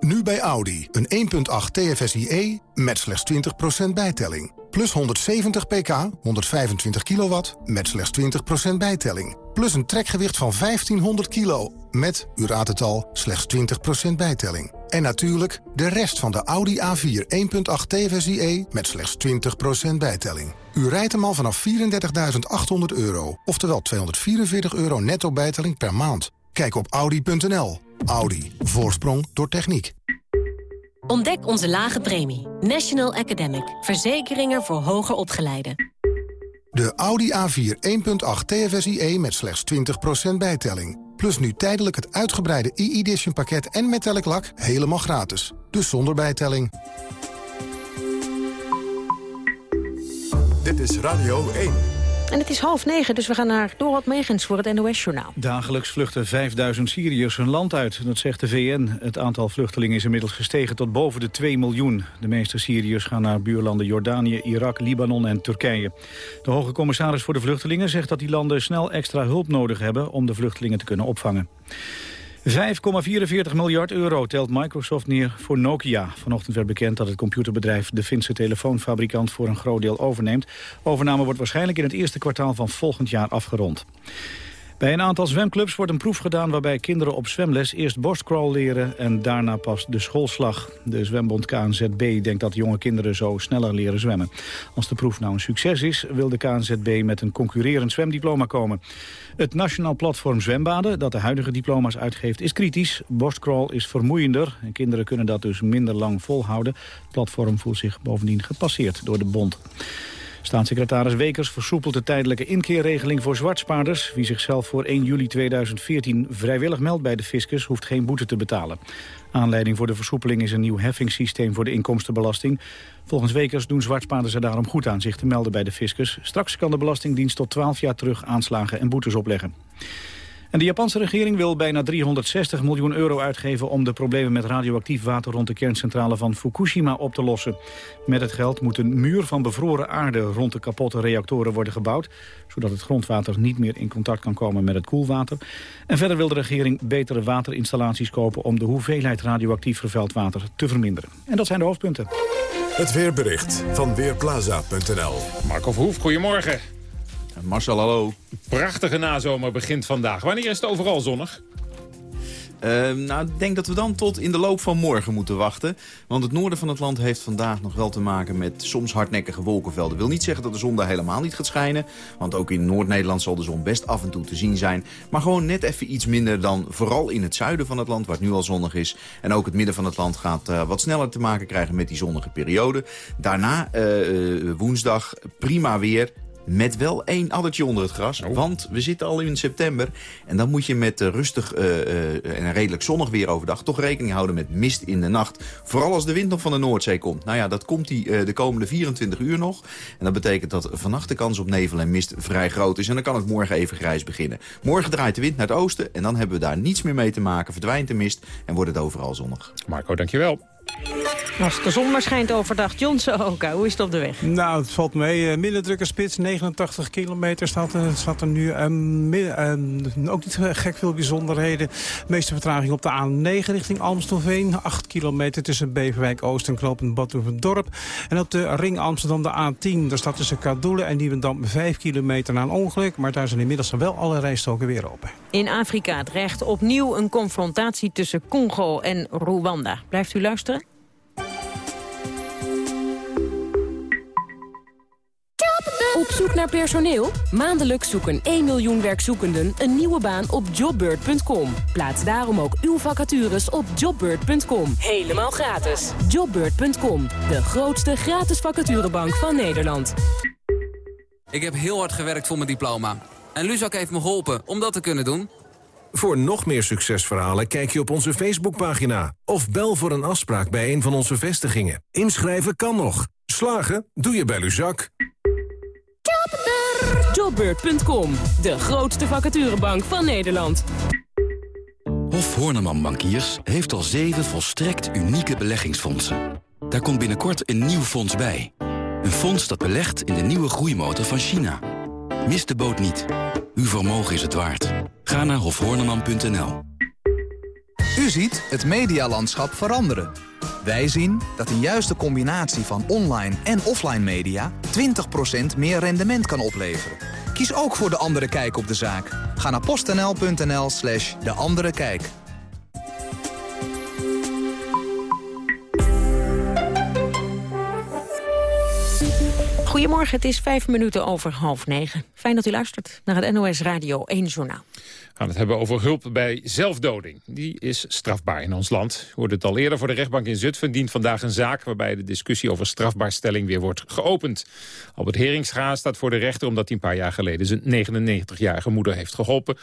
S1: Nu bij Audi. Een 1.8 TFSIe met slechts 20% bijtelling. Plus 170 pk, 125 kilowatt, met slechts 20% bijtelling. Plus een trekgewicht van 1500 kilo, met, u raadt het al, slechts 20% bijtelling. En natuurlijk de rest van de Audi A4 1.8 TFSIe met slechts 20% bijtelling. U rijdt hem al vanaf 34.800 euro, oftewel 244 euro netto bijtelling per maand. Kijk op Audi.nl. Audi. Voorsprong door techniek.
S28: Ontdek onze lage premie. National Academic. Verzekeringen voor hoger opgeleiden.
S1: De Audi A4 1.8 TFSIe met slechts 20% bijtelling. Plus nu tijdelijk het uitgebreide e-edition pakket en metallic lak helemaal gratis. Dus zonder bijtelling. Dit is Radio 1.
S3: En het is half negen, dus we gaan naar Dorot Megens voor het NOS-journaal.
S4: Dagelijks vluchten 5000 Syriërs hun land uit. Dat zegt de VN. Het aantal vluchtelingen is inmiddels gestegen tot boven de 2 miljoen. De meeste Syriërs gaan naar buurlanden Jordanië, Irak, Libanon en Turkije. De hoge commissaris voor de vluchtelingen zegt dat die landen snel extra hulp nodig hebben om de vluchtelingen te kunnen opvangen. 5,44 miljard euro telt Microsoft neer voor Nokia. Vanochtend werd bekend dat het computerbedrijf de Finse telefoonfabrikant voor een groot deel overneemt. Overname wordt waarschijnlijk in het eerste kwartaal van volgend jaar afgerond. Bij een aantal zwemclubs wordt een proef gedaan waarbij kinderen op zwemles eerst borstcrawl leren en daarna pas de schoolslag. De zwembond KNZB denkt dat jonge kinderen zo sneller leren zwemmen. Als de proef nou een succes is, wil de KNZB met een concurrerend zwemdiploma komen. Het Nationaal Platform Zwembaden, dat de huidige diploma's uitgeeft, is kritisch. Borstcrawl is vermoeiender en kinderen kunnen dat dus minder lang volhouden. Het platform voelt zich bovendien gepasseerd door de bond. Staatssecretaris Wekers versoepelt de tijdelijke inkeerregeling voor zwartspaarders. Wie zichzelf voor 1 juli 2014 vrijwillig meldt bij de fiscus... hoeft geen boete te betalen. Aanleiding voor de versoepeling is een nieuw heffingssysteem voor de inkomstenbelasting. Volgens Wekers doen zwartspaarders er daarom goed aan zich te melden bij de fiscus. Straks kan de Belastingdienst tot 12 jaar terug aanslagen en boetes opleggen. En de Japanse regering wil bijna 360 miljoen euro uitgeven... om de problemen met radioactief water rond de kerncentrale van Fukushima op te lossen. Met het geld moet een muur van bevroren aarde rond de kapotte reactoren worden gebouwd... zodat het grondwater niet meer in contact kan komen met het koelwater. En verder wil de regering betere waterinstallaties kopen... om de hoeveelheid radioactief vervuild water te verminderen. En dat zijn de hoofdpunten.
S1: Het weerbericht van Weerplaza.nl.
S2: Marco Verhoef, goedemorgen.
S29: Marcel, hallo.
S2: Prachtige nazomer begint vandaag. Wanneer is het overal zonnig?
S29: Uh, nou, ik denk dat we dan tot in de loop van morgen moeten wachten. Want het noorden van het land heeft vandaag nog wel te maken met soms hardnekkige wolkenvelden. wil niet zeggen dat de zon daar helemaal niet gaat schijnen. Want ook in Noord-Nederland zal de zon best af en toe te zien zijn. Maar gewoon net even iets minder dan vooral in het zuiden van het land, waar het nu al zonnig is. En ook het midden van het land gaat uh, wat sneller te maken krijgen met die zonnige periode. Daarna uh, woensdag prima weer. Met wel één addertje onder het gras. Oh. Want we zitten al in september. En dan moet je met uh, rustig uh, uh, en redelijk zonnig weer overdag... toch rekening houden met mist in de nacht. Vooral als de wind nog van de Noordzee komt. Nou ja, dat komt die de komende 24 uur nog. En dat betekent dat vannacht de kans op nevel en mist vrij groot is. En dan kan het morgen even grijs beginnen. Morgen draait de wind naar het oosten. En dan hebben we daar niets meer mee te maken. Verdwijnt de mist en wordt het overal zonnig.
S2: Marco, dankjewel.
S3: Als de zon maar schijnt overdag. John Oka, hoe is het op de weg?
S8: Nou, het valt mee. Uh, minder drukke spits, 89 kilometer staat, staat er nu. Uh, ook niet gek veel bijzonderheden. De meeste vertraging op de A9 richting Amstelveen. 8 kilometer tussen Beverwijk Oost en Knopend Badhoevedorp. En op de ring Amsterdam de A10. Daar staat tussen Kadoelen en Nieuwendam 5 kilometer na een ongeluk. Maar daar zijn inmiddels wel alle rijstoken weer open.
S3: In Afrika dreigt opnieuw een confrontatie tussen Congo en Rwanda. Blijft u luisteren?
S28: Op zoek naar personeel? Maandelijks zoeken 1 miljoen werkzoekenden een nieuwe baan op jobbird.com. Plaats daarom ook uw vacatures op jobbird.com. Helemaal gratis. Jobbird.com, de grootste gratis vacaturebank van Nederland.
S26: Ik heb heel hard gewerkt voor mijn diploma. En Luzak heeft me geholpen om dat te kunnen doen.
S14: Voor nog meer succesverhalen kijk je op onze Facebookpagina. Of bel voor een afspraak bij een van onze vestigingen. Inschrijven kan nog. Slagen doe je bij Luzak.
S28: Jobbeurt.com, de grootste vacaturebank van Nederland.
S17: Hof Horneman Bankiers heeft al zeven volstrekt unieke beleggingsfondsen. Daar komt binnenkort een nieuw fonds bij. Een fonds dat belegt in de nieuwe groeimotor van China. Mis de boot niet. Uw vermogen is het waard. Ga naar hofhoorneman.nl.
S30: U ziet het medialandschap veranderen. Wij zien dat een juiste combinatie van online en offline media 20% meer rendement kan opleveren. Kies ook voor De Andere Kijk op de zaak. Ga naar postnl.nl slash De Andere Kijk.
S3: Goedemorgen, het is vijf minuten over half negen. Fijn dat u luistert naar het NOS Radio 1 Journaal.
S2: Gaan het hebben over hulp bij zelfdoding. Die is strafbaar in ons land. Hoorde het al eerder voor de rechtbank in Zutphen dient vandaag een zaak... waarbij de discussie over strafbaarstelling weer wordt geopend. Albert Heringsga staat voor de rechter omdat hij een paar jaar geleden... zijn 99-jarige moeder heeft geholpen.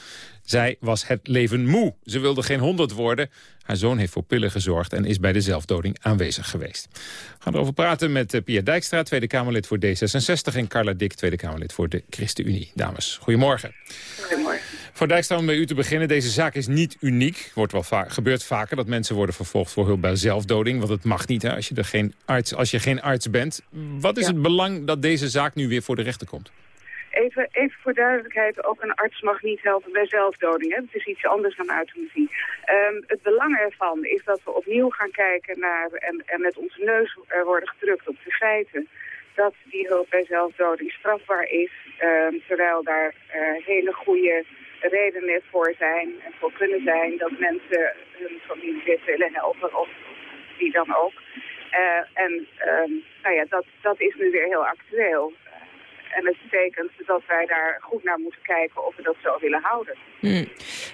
S2: Zij was het leven moe. Ze wilde geen honderd worden. Haar zoon heeft voor pillen gezorgd en is bij de zelfdoding aanwezig geweest. We gaan erover praten met uh, Pia Dijkstra, Tweede Kamerlid voor D66... en Carla Dick, Tweede Kamerlid voor de ChristenUnie. Dames, goedemorgen.
S31: Goedemorgen.
S2: Voor Dijkstra, om bij u te beginnen. Deze zaak is niet uniek. Wordt wel va gebeurt vaker dat mensen worden vervolgd voor hulp bij zelfdoding. Want het mag niet hè, als, je er geen arts, als je geen arts bent. Wat is
S31: Ja.
S2: het belang dat deze zaak nu weer voor de rechter komt?
S31: Even, even voor duidelijkheid, ook een arts mag niet helpen bij zelfdoding. Hè? Het is iets anders dan euthanasie. Ehm, het belang ervan is dat we opnieuw gaan kijken naar en, en met onze neus er worden gedrukt op de feiten dat die hulp bij zelfdoding strafbaar is, ehm, terwijl daar eh, hele goede redenen voor zijn en voor kunnen zijn dat mensen hun familielid willen helpen of wie dan ook. Eh, en ehm, nou ja, dat, dat is nu weer heel actueel. En het betekent dat wij daar goed naar moeten kijken of we dat zo willen houden.
S3: Hm.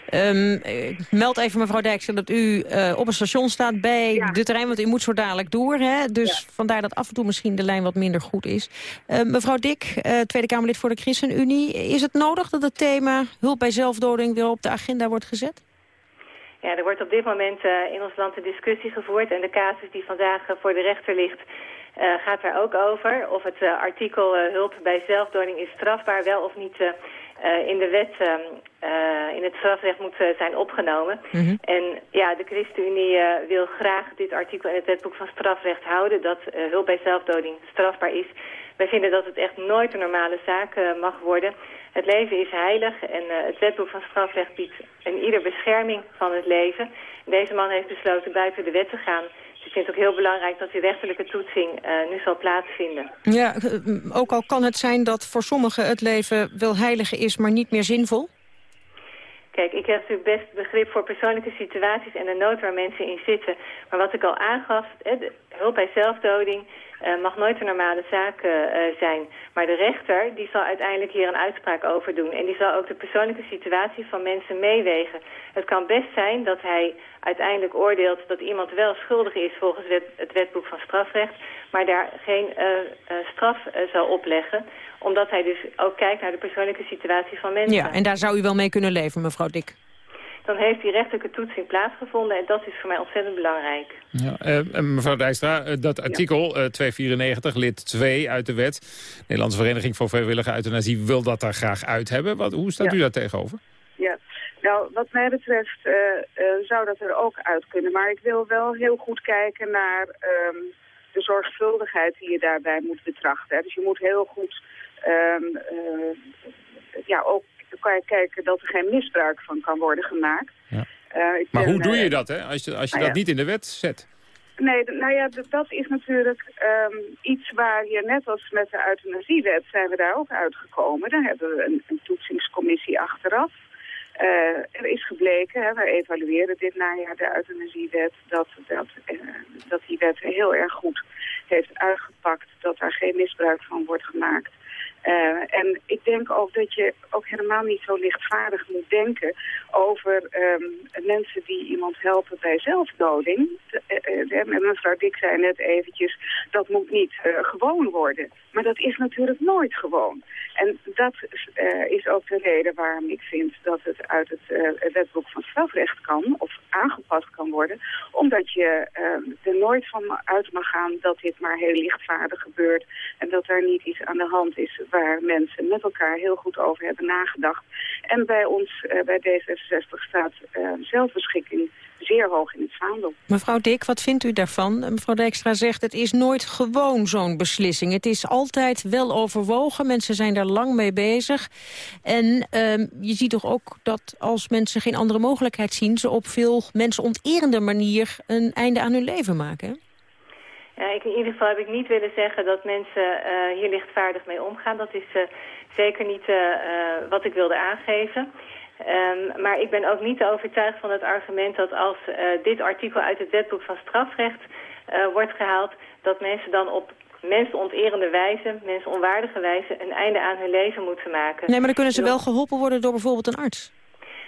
S3: Ehm, eh, meld even mevrouw Dijkstra dat u eh, op een station staat bij de trein, want u moet zo dadelijk door. Hè? Dus vandaar dat af en toe misschien de lijn wat minder goed is. Eh, mevrouw Dik, eh, Tweede Kamerlid voor de ChristenUnie. Is het nodig dat het thema hulp bij zelfdoding weer op de agenda wordt gezet?
S32: Ja, er wordt op dit moment eh, in ons land een discussie gevoerd. En de casus die vandaag voor de rechter ligt, gaat daar ook over. Of het eh, artikel eh, hulp bij zelfdoding is strafbaar wel of niet eh, eh, in de wet, eh, eh, in het strafrecht moet eh, zijn opgenomen. En ja, de ChristenUnie eh, wil graag dit artikel in het wetboek van strafrecht houden, dat eh, hulp bij zelfdoding strafbaar is. Wij vinden dat het echt nooit een normale zaak eh, mag worden. Het leven is heilig en eh, het wetboek van strafrecht biedt een ieder bescherming van het leven. Deze man heeft besloten buiten de wet te gaan. Dus ik vind het ook heel belangrijk dat die rechterlijke toetsing eh, nu zal plaatsvinden.
S3: Ja, eh, ook al kan het zijn dat voor sommigen het leven wel heilig is, maar niet meer zinvol.
S32: Kijk, ik heb natuurlijk best begrip voor persoonlijke situaties en de nood waar mensen in zitten. Maar wat ik al aangaf, de hulp bij zelfdoding mag nooit een normale zaak eh, eh, zijn. Maar de rechter die zal uiteindelijk hier een uitspraak over doen. En die zal ook de persoonlijke situatie van mensen meewegen. Het kan best zijn dat hij uiteindelijk oordeelt dat iemand wel schuldig is volgens het wetboek van strafrecht. Maar daar geen eh, eh, straf eh, zal opleggen. Omdat hij dus ook kijkt naar de persoonlijke situatie van mensen
S3: Ja, en daar zou u wel mee kunnen leven, mevrouw Dik.
S32: Dan heeft die rechterlijke toetsing plaatsgevonden. En dat is voor mij ontzettend belangrijk.
S2: Ja, eh, mevrouw Dijkstra, eh, dat artikel eh, 294, lid 2 uit de wet... Nederlandse Vereniging voor Vrijwillige Euthanasie wil dat daar graag uit hebben. Wat, hoe staat
S31: Ja.
S2: u daar tegenover?
S31: Ja, nou, wat mij betreft eh, eh, zou dat er ook uit kunnen. Maar ik wil wel heel goed kijken naar ehm, de zorgvuldigheid die je daarbij moet betrachten. hè. Dus je moet heel goed ehm, eh, ja, ook kijken dat er geen misbruik van kan worden gemaakt.
S2: Ja.
S31: Eh, ik
S2: Maar hoe doe je
S31: eh,
S2: dat, hè, als je, als je
S31: nou
S2: dat
S31: ja.
S2: niet in de wet zet?
S31: Nee, nou ja, dat is natuurlijk ehm, iets waar je net als met de euthanasiewet zijn we daar ook uitgekomen. Daar hebben we een, een toetsingscommissie achteraf. Eh, er is gebleken, hè, we evalueren dit najaar de euthanasiewet, dat, dat, dat die wet heel erg goed heeft uitgepakt, dat daar geen misbruik van wordt gemaakt. Eh, en ik denk ook dat je ook helemaal niet zo lichtvaardig moet denken over ehm, mensen die iemand helpen bij zelfdoding. Eh, mevrouw Dik zei net eventjes, dat moet niet gewoon worden. Maar dat is natuurlijk nooit gewoon. En dat is ook de reden waarom ik vind dat het uit het wetboek van strafrecht kan of aangepast kan worden. Omdat je eh, er nooit van uit mag gaan dat dit maar heel lichtvaardig gebeurt en dat er niet iets aan de hand is waar mensen met elkaar heel goed over hebben nagedacht. En bij ons, uh, bij D66, staat uh, zelfbeschikking zeer hoog in het vaandel.
S3: Mevrouw Dik, wat vindt u daarvan? Mevrouw Dijkstra zegt het is nooit gewoon zo'n beslissing. Het is altijd wel overwogen. Mensen zijn daar lang mee bezig. En uh, je ziet toch ook dat als mensen geen andere mogelijkheid zien... ze op veel mensen onterende manier een einde aan hun leven maken.
S32: Ja, ik, in ieder geval heb ik niet willen zeggen dat mensen uh, hier lichtvaardig mee omgaan. Dat is uh, zeker niet uh, wat ik wilde aangeven. Um, maar ik ben ook niet overtuigd van het argument dat als dit artikel uit het wetboek van strafrecht wordt gehaald... dat mensen dan op mensenonterende wijze, mensenonwaardige wijze... een einde aan hun leven moeten maken.
S3: Nee, maar dan kunnen ze wel geholpen worden door bijvoorbeeld een arts.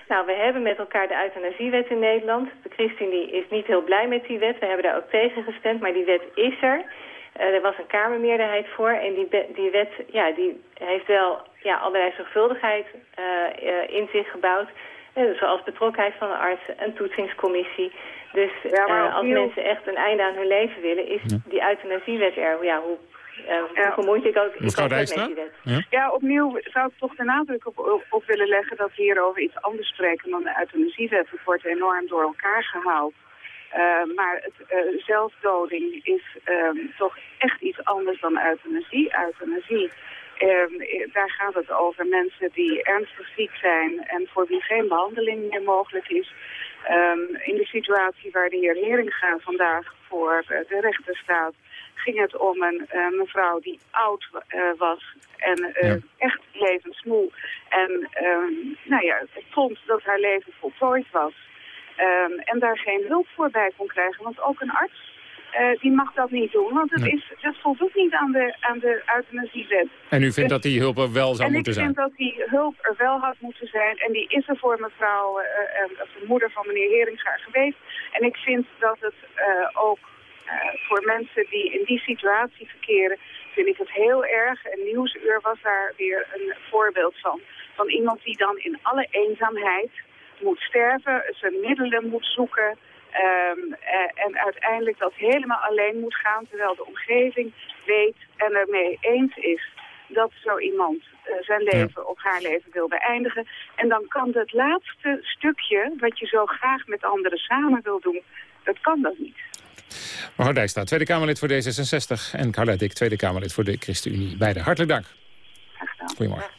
S32: Nou, we hebben met elkaar de euthanasiewet in Nederland. De ChristenUnie is niet heel blij met die wet. We hebben daar ook tegen gestemd, maar die wet is er. Uh, er was een kamermeerderheid voor en die, die wet ja, die heeft wel ja, allerlei zorgvuldigheid uh, uh, in zich gebouwd. zoals betrokkenheid van de arts, een toetsingscommissie. Dus ja, als mensen echt een einde aan hun leven willen, is die euthanasiewet er. Ja, hoe uh, ja. vermoed ik ook.
S2: Mevrouw
S31: Dijkstra? Ja? ja, opnieuw zou ik toch de nadruk op, op, willen leggen dat we hier over iets anders spreken dan de euthanasiewet. Het wordt enorm door elkaar gehaald. Uh, maar het, uh, zelfdoding is um, toch echt iets anders dan euthanasie. Euthanasie, um, daar gaat het over mensen die ernstig ziek zijn en voor wie geen behandeling meer mogelijk is. Um, in de situatie waar de heer Heringa vandaag voor de rechter staat, ging het om een uh, mevrouw die oud uh, was en uh, ja. echt levensmoe. En ehm, nou ja, vond dat haar leven voltooid was. Um, en daar geen hulp voor bij kon krijgen. Want ook een arts die mag dat niet doen. Want het, nee. is, het voldoet niet aan de, aan de euthanasiewet.
S2: En u vindt dus, dat die hulp er wel zou moeten zijn?
S31: En ik vind dat die hulp er wel had moeten zijn. En die is er voor mevrouw, de moeder van meneer Heringa geweest. En ik vind dat het ook voor mensen die in die situatie verkeren, vind ik het heel erg. En Nieuwsuur was daar weer een voorbeeld van. Van iemand die dan in alle eenzaamheid moet sterven, zijn middelen moet zoeken... Um, uh, en uiteindelijk dat helemaal alleen moet gaan... terwijl de omgeving weet en ermee eens is dat zo iemand uh, zijn leven ja. of haar leven wil beëindigen. En dan kan dat laatste stukje, wat je zo graag met anderen samen wil doen... dat kan dat niet.
S2: Mevrouw Dijkstra, Tweede Kamerlid voor D66. En Carla Dick, Tweede Kamerlid voor de ChristenUnie. Beide hartelijk dank. Goedemorgen.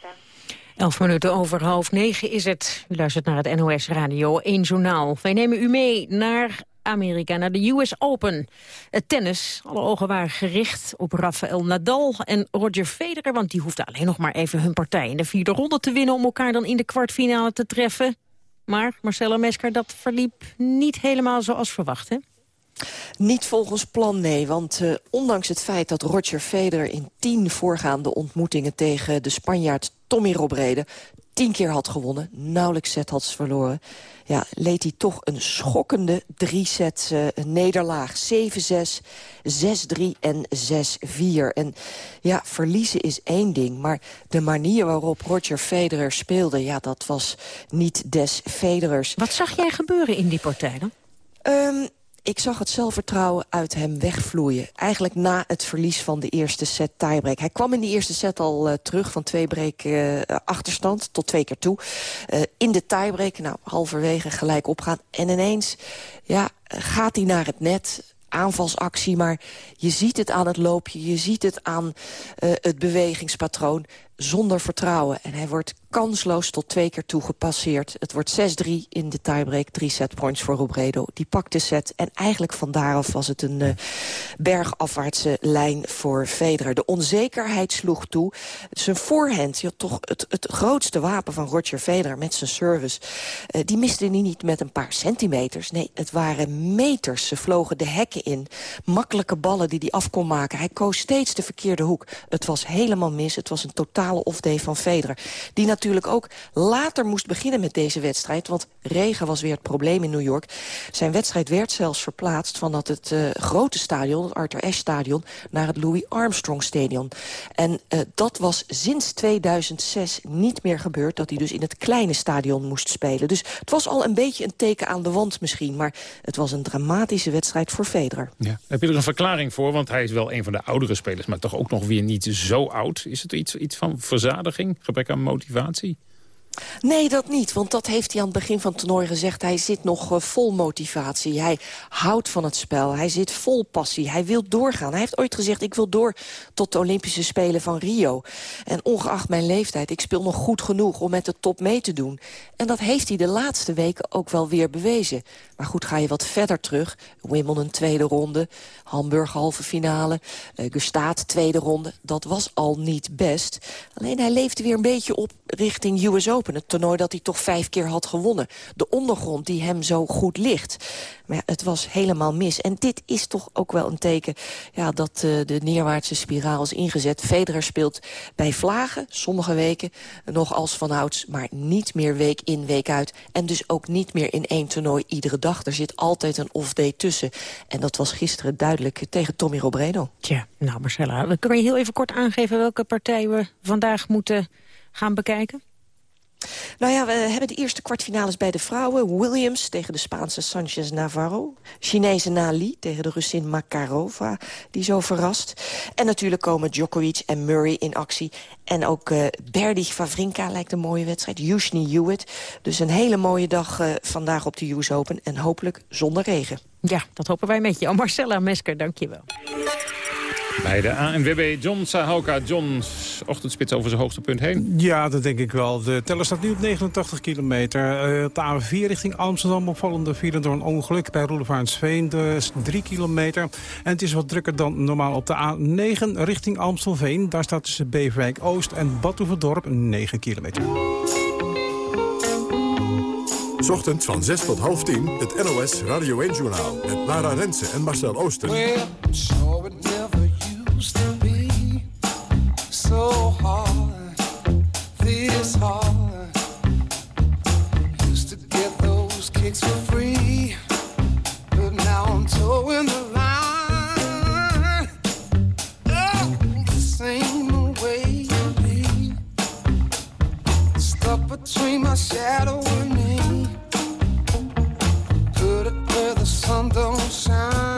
S3: Elf minuten over half negen is het. U luistert naar het NOS Radio 1 Journaal. Wij nemen u mee naar Amerika, naar de US Open. Het tennis, alle ogen waren gericht op Rafael Nadal en Roger Federer... want die hoefden alleen nog maar even hun partij in de vierde ronde te winnen... om elkaar dan in de kwartfinale te treffen. Maar, Marcelo Mesker, dat verliep niet helemaal zoals verwacht, hè?
S33: Niet volgens plan, nee. Want uh, ondanks het feit dat Roger Federer in tien voorgaande ontmoetingen... tegen de Spanjaard Tommy Robrede tien keer had gewonnen, nauwelijks set had verloren... ja, leed hij toch een schokkende drie-set uh, nederlaag. 7-6, 6-3 en 6-4. En ja, verliezen is één ding, maar de manier waarop Roger Federer speelde... ja, dat was niet des Federers.
S3: Wat zag jij gebeuren in die partij dan?
S33: Um, ik zag het zelfvertrouwen uit hem wegvloeien. Eigenlijk na het verlies van de eerste set tiebreak. Hij kwam in de eerste set al uh, terug van twee break uh, achterstand tot twee keer toe. Uh, in de tiebreak, nou, halverwege gelijk opgaan. En ineens ja, gaat hij naar het net aanvalsactie, maar je ziet het aan het loopje, je ziet het aan het bewegingspatroon zonder vertrouwen. En hij wordt kansloos tot twee keer toe gepasseerd. Het wordt 6-3 in de tiebreak, drie setpoints voor Robredo. Die pakt de set en eigenlijk van daaraf was het een uh, bergafwaartse lijn voor Federer. De onzekerheid sloeg toe. Zijn voorhand, ja, toch het, het grootste wapen van Roger Federer met zijn service... Uh, die miste hij niet met een paar centimeters. Nee, het waren meters. Ze vlogen de hekken in. Makkelijke ballen die hij af kon maken. Hij koos steeds de verkeerde hoek. Het was helemaal mis. Het was een totale off-day van Federer. Die natuurlijk ook later moest beginnen met deze wedstrijd. Want regen was weer het probleem in New York. Zijn wedstrijd werd zelfs verplaatst vanuit het uh, grote stadion, het Arthur Ashe Stadion, naar het Louis Armstrong Stadion. En uh, dat was sinds 2006 niet meer gebeurd, dat hij dus in het kleine stadion moest spelen. Dus het was al een beetje een teken aan de wand misschien, maar het was een dramatische wedstrijd voor Federer.
S2: Ja. Heb je er een verklaring voor? Want hij is wel een van de oudere spelers, maar toch ook nog weer niet zo oud. Is het iets, iets van verzadiging, gebrek aan motivatie?
S33: Nee, dat niet. Want dat heeft hij aan het begin van het toernooi gezegd. Hij zit nog uh, vol motivatie. Hij houdt van het spel. Hij zit vol passie. Hij wil doorgaan. Hij heeft ooit gezegd, ik wil door tot de Olympische Spelen van Rio. En ongeacht mijn leeftijd, ik speel nog goed genoeg om met de top mee te doen. En dat heeft hij de laatste weken ook wel weer bewezen. Maar goed, ga je wat verder terug. Wimbledon tweede ronde, Hamburg halve finale, uh, Gestaat tweede ronde. Dat was al niet best. Alleen hij leefde weer een beetje op richting US Open. Het toernooi dat hij toch vijf keer had gewonnen. De ondergrond die hem zo goed ligt. Maar het was helemaal mis. En dit is toch ook wel een teken ja, dat uh, de neerwaartse spiraal is ingezet. Federer speelt bij vlagen, sommige weken, nog als vanouds... maar niet meer week in, week uit. En dus ook niet meer in één toernooi iedere dag. Er zit altijd een off-day tussen. En dat was gisteren duidelijk tegen Tommy Robredo.
S3: Tja, nou Marcella, kun je heel even kort aangeven... welke partij we vandaag moeten gaan bekijken?
S33: Nou ja, we hebben de eerste kwartfinales bij de vrouwen. Williams tegen de Spaanse Sanchez Navarro. Chinese Nali tegen de Russin Makarova, die zo verrast. En natuurlijk komen Djokovic en Murray in actie. En ook uh, Berdych Favrinka lijkt een mooie wedstrijd. Yushni Hewitt. Dus een hele mooie dag uh, vandaag op de US Open. En hopelijk zonder regen.
S3: Ja, dat hopen wij met je. Marcella Mesker, dank je wel.
S2: Bij de ANWB John Sahauka. John, ochtendspits over zijn hoogste punt heen.
S8: Ja, dat denk ik wel. De teller staat nu op 89 kilometer. Uh, op de A4 richting Amsterdam opvallende file door een ongeluk bij Roelevaartsveen. Dus 3 kilometer. En het is wat drukker dan normaal op de A9 richting Amstelveen. Daar staat tussen Beverwijk Oost en Badhoevedorp 9 kilometer.
S34: Ochtends van 6 tot half 10 het NOS Radio 1-journaal. Met Lara Rensen en Marcel Ooster.
S35: Well, shadow and me. Put it where the sun don't shine.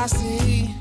S35: I see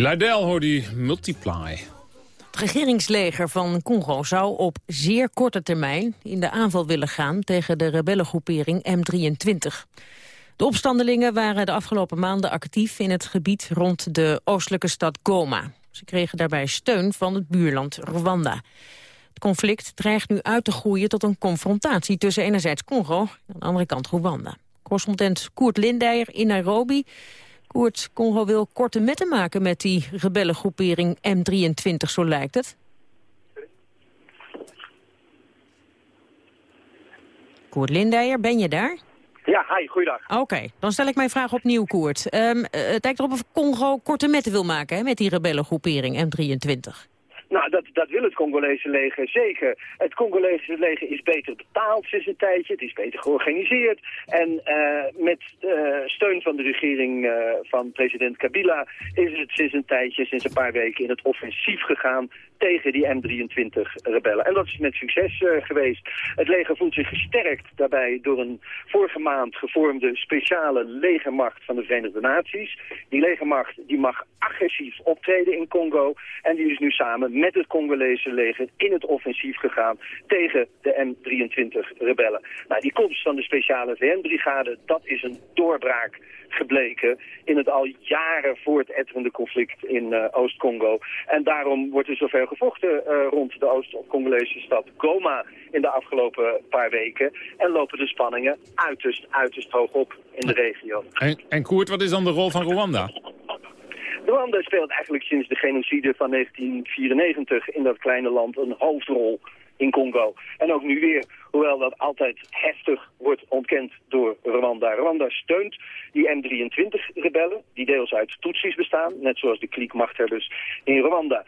S2: Lidell hoorde die Multiply.
S3: Het regeringsleger van Congo zou op zeer korte termijn in de aanval willen gaan tegen de rebellengroepering M23. De opstandelingen waren de afgelopen maanden actief in het gebied rond de oostelijke stad Goma. Ze kregen daarbij steun van het buurland Rwanda. Het conflict dreigt nu uit te groeien tot een confrontatie tussen enerzijds Congo en aan de andere kant Rwanda. Correspondent Koert Lindeyer in Nairobi. Koert, Congo wil korte metten maken met die rebellengroepering M23, zo lijkt het. Koert Lindijer, ben je daar?
S36: Ja, hi, goeiedag.
S3: Oké, dan stel ik mijn vraag opnieuw, Koert. Um, het lijkt erop of Congo korte metten wil maken hè, met die rebellengroepering M23.
S36: Nou, dat, dat wil het Congolese leger zeker. Het Congolese leger is beter betaald sinds een tijdje. Het is beter georganiseerd. En uh, met uh, steun van de regering uh, van president Kabila is het sinds een tijdje, sinds een paar weken, in het offensief gegaan tegen die M23-rebellen. En dat is met succes geweest. Het leger voelt zich gesterkt daarbij door een vorige maand gevormde speciale legermacht van de Verenigde Naties. Die legermacht die mag agressief optreden in Congo en die is nu samen met het Congolese leger in het offensief gegaan tegen de M23-rebellen. Nou, die komst van de speciale VN-brigade, dat is een doorbraak gebleken in het al jaren voortetterende conflict in uh, Oost-Congo. En daarom wordt er zoveel gevochten uh, rond de Oost-Congolese stad Goma in de afgelopen paar weken. En lopen de spanningen uiterst, uiterst hoog op in de regio.
S2: En, en Koert, wat is dan de rol van Rwanda?
S36: Rwanda speelt eigenlijk sinds de genocide van 1994 in dat kleine land een hoofdrol in Congo. En ook nu weer, hoewel dat altijd heftig wordt ontkend door Rwanda. Rwanda steunt die M23-rebellen, die deels uit Tutsis bestaan, net zoals de kliekmachthebbers in Rwanda.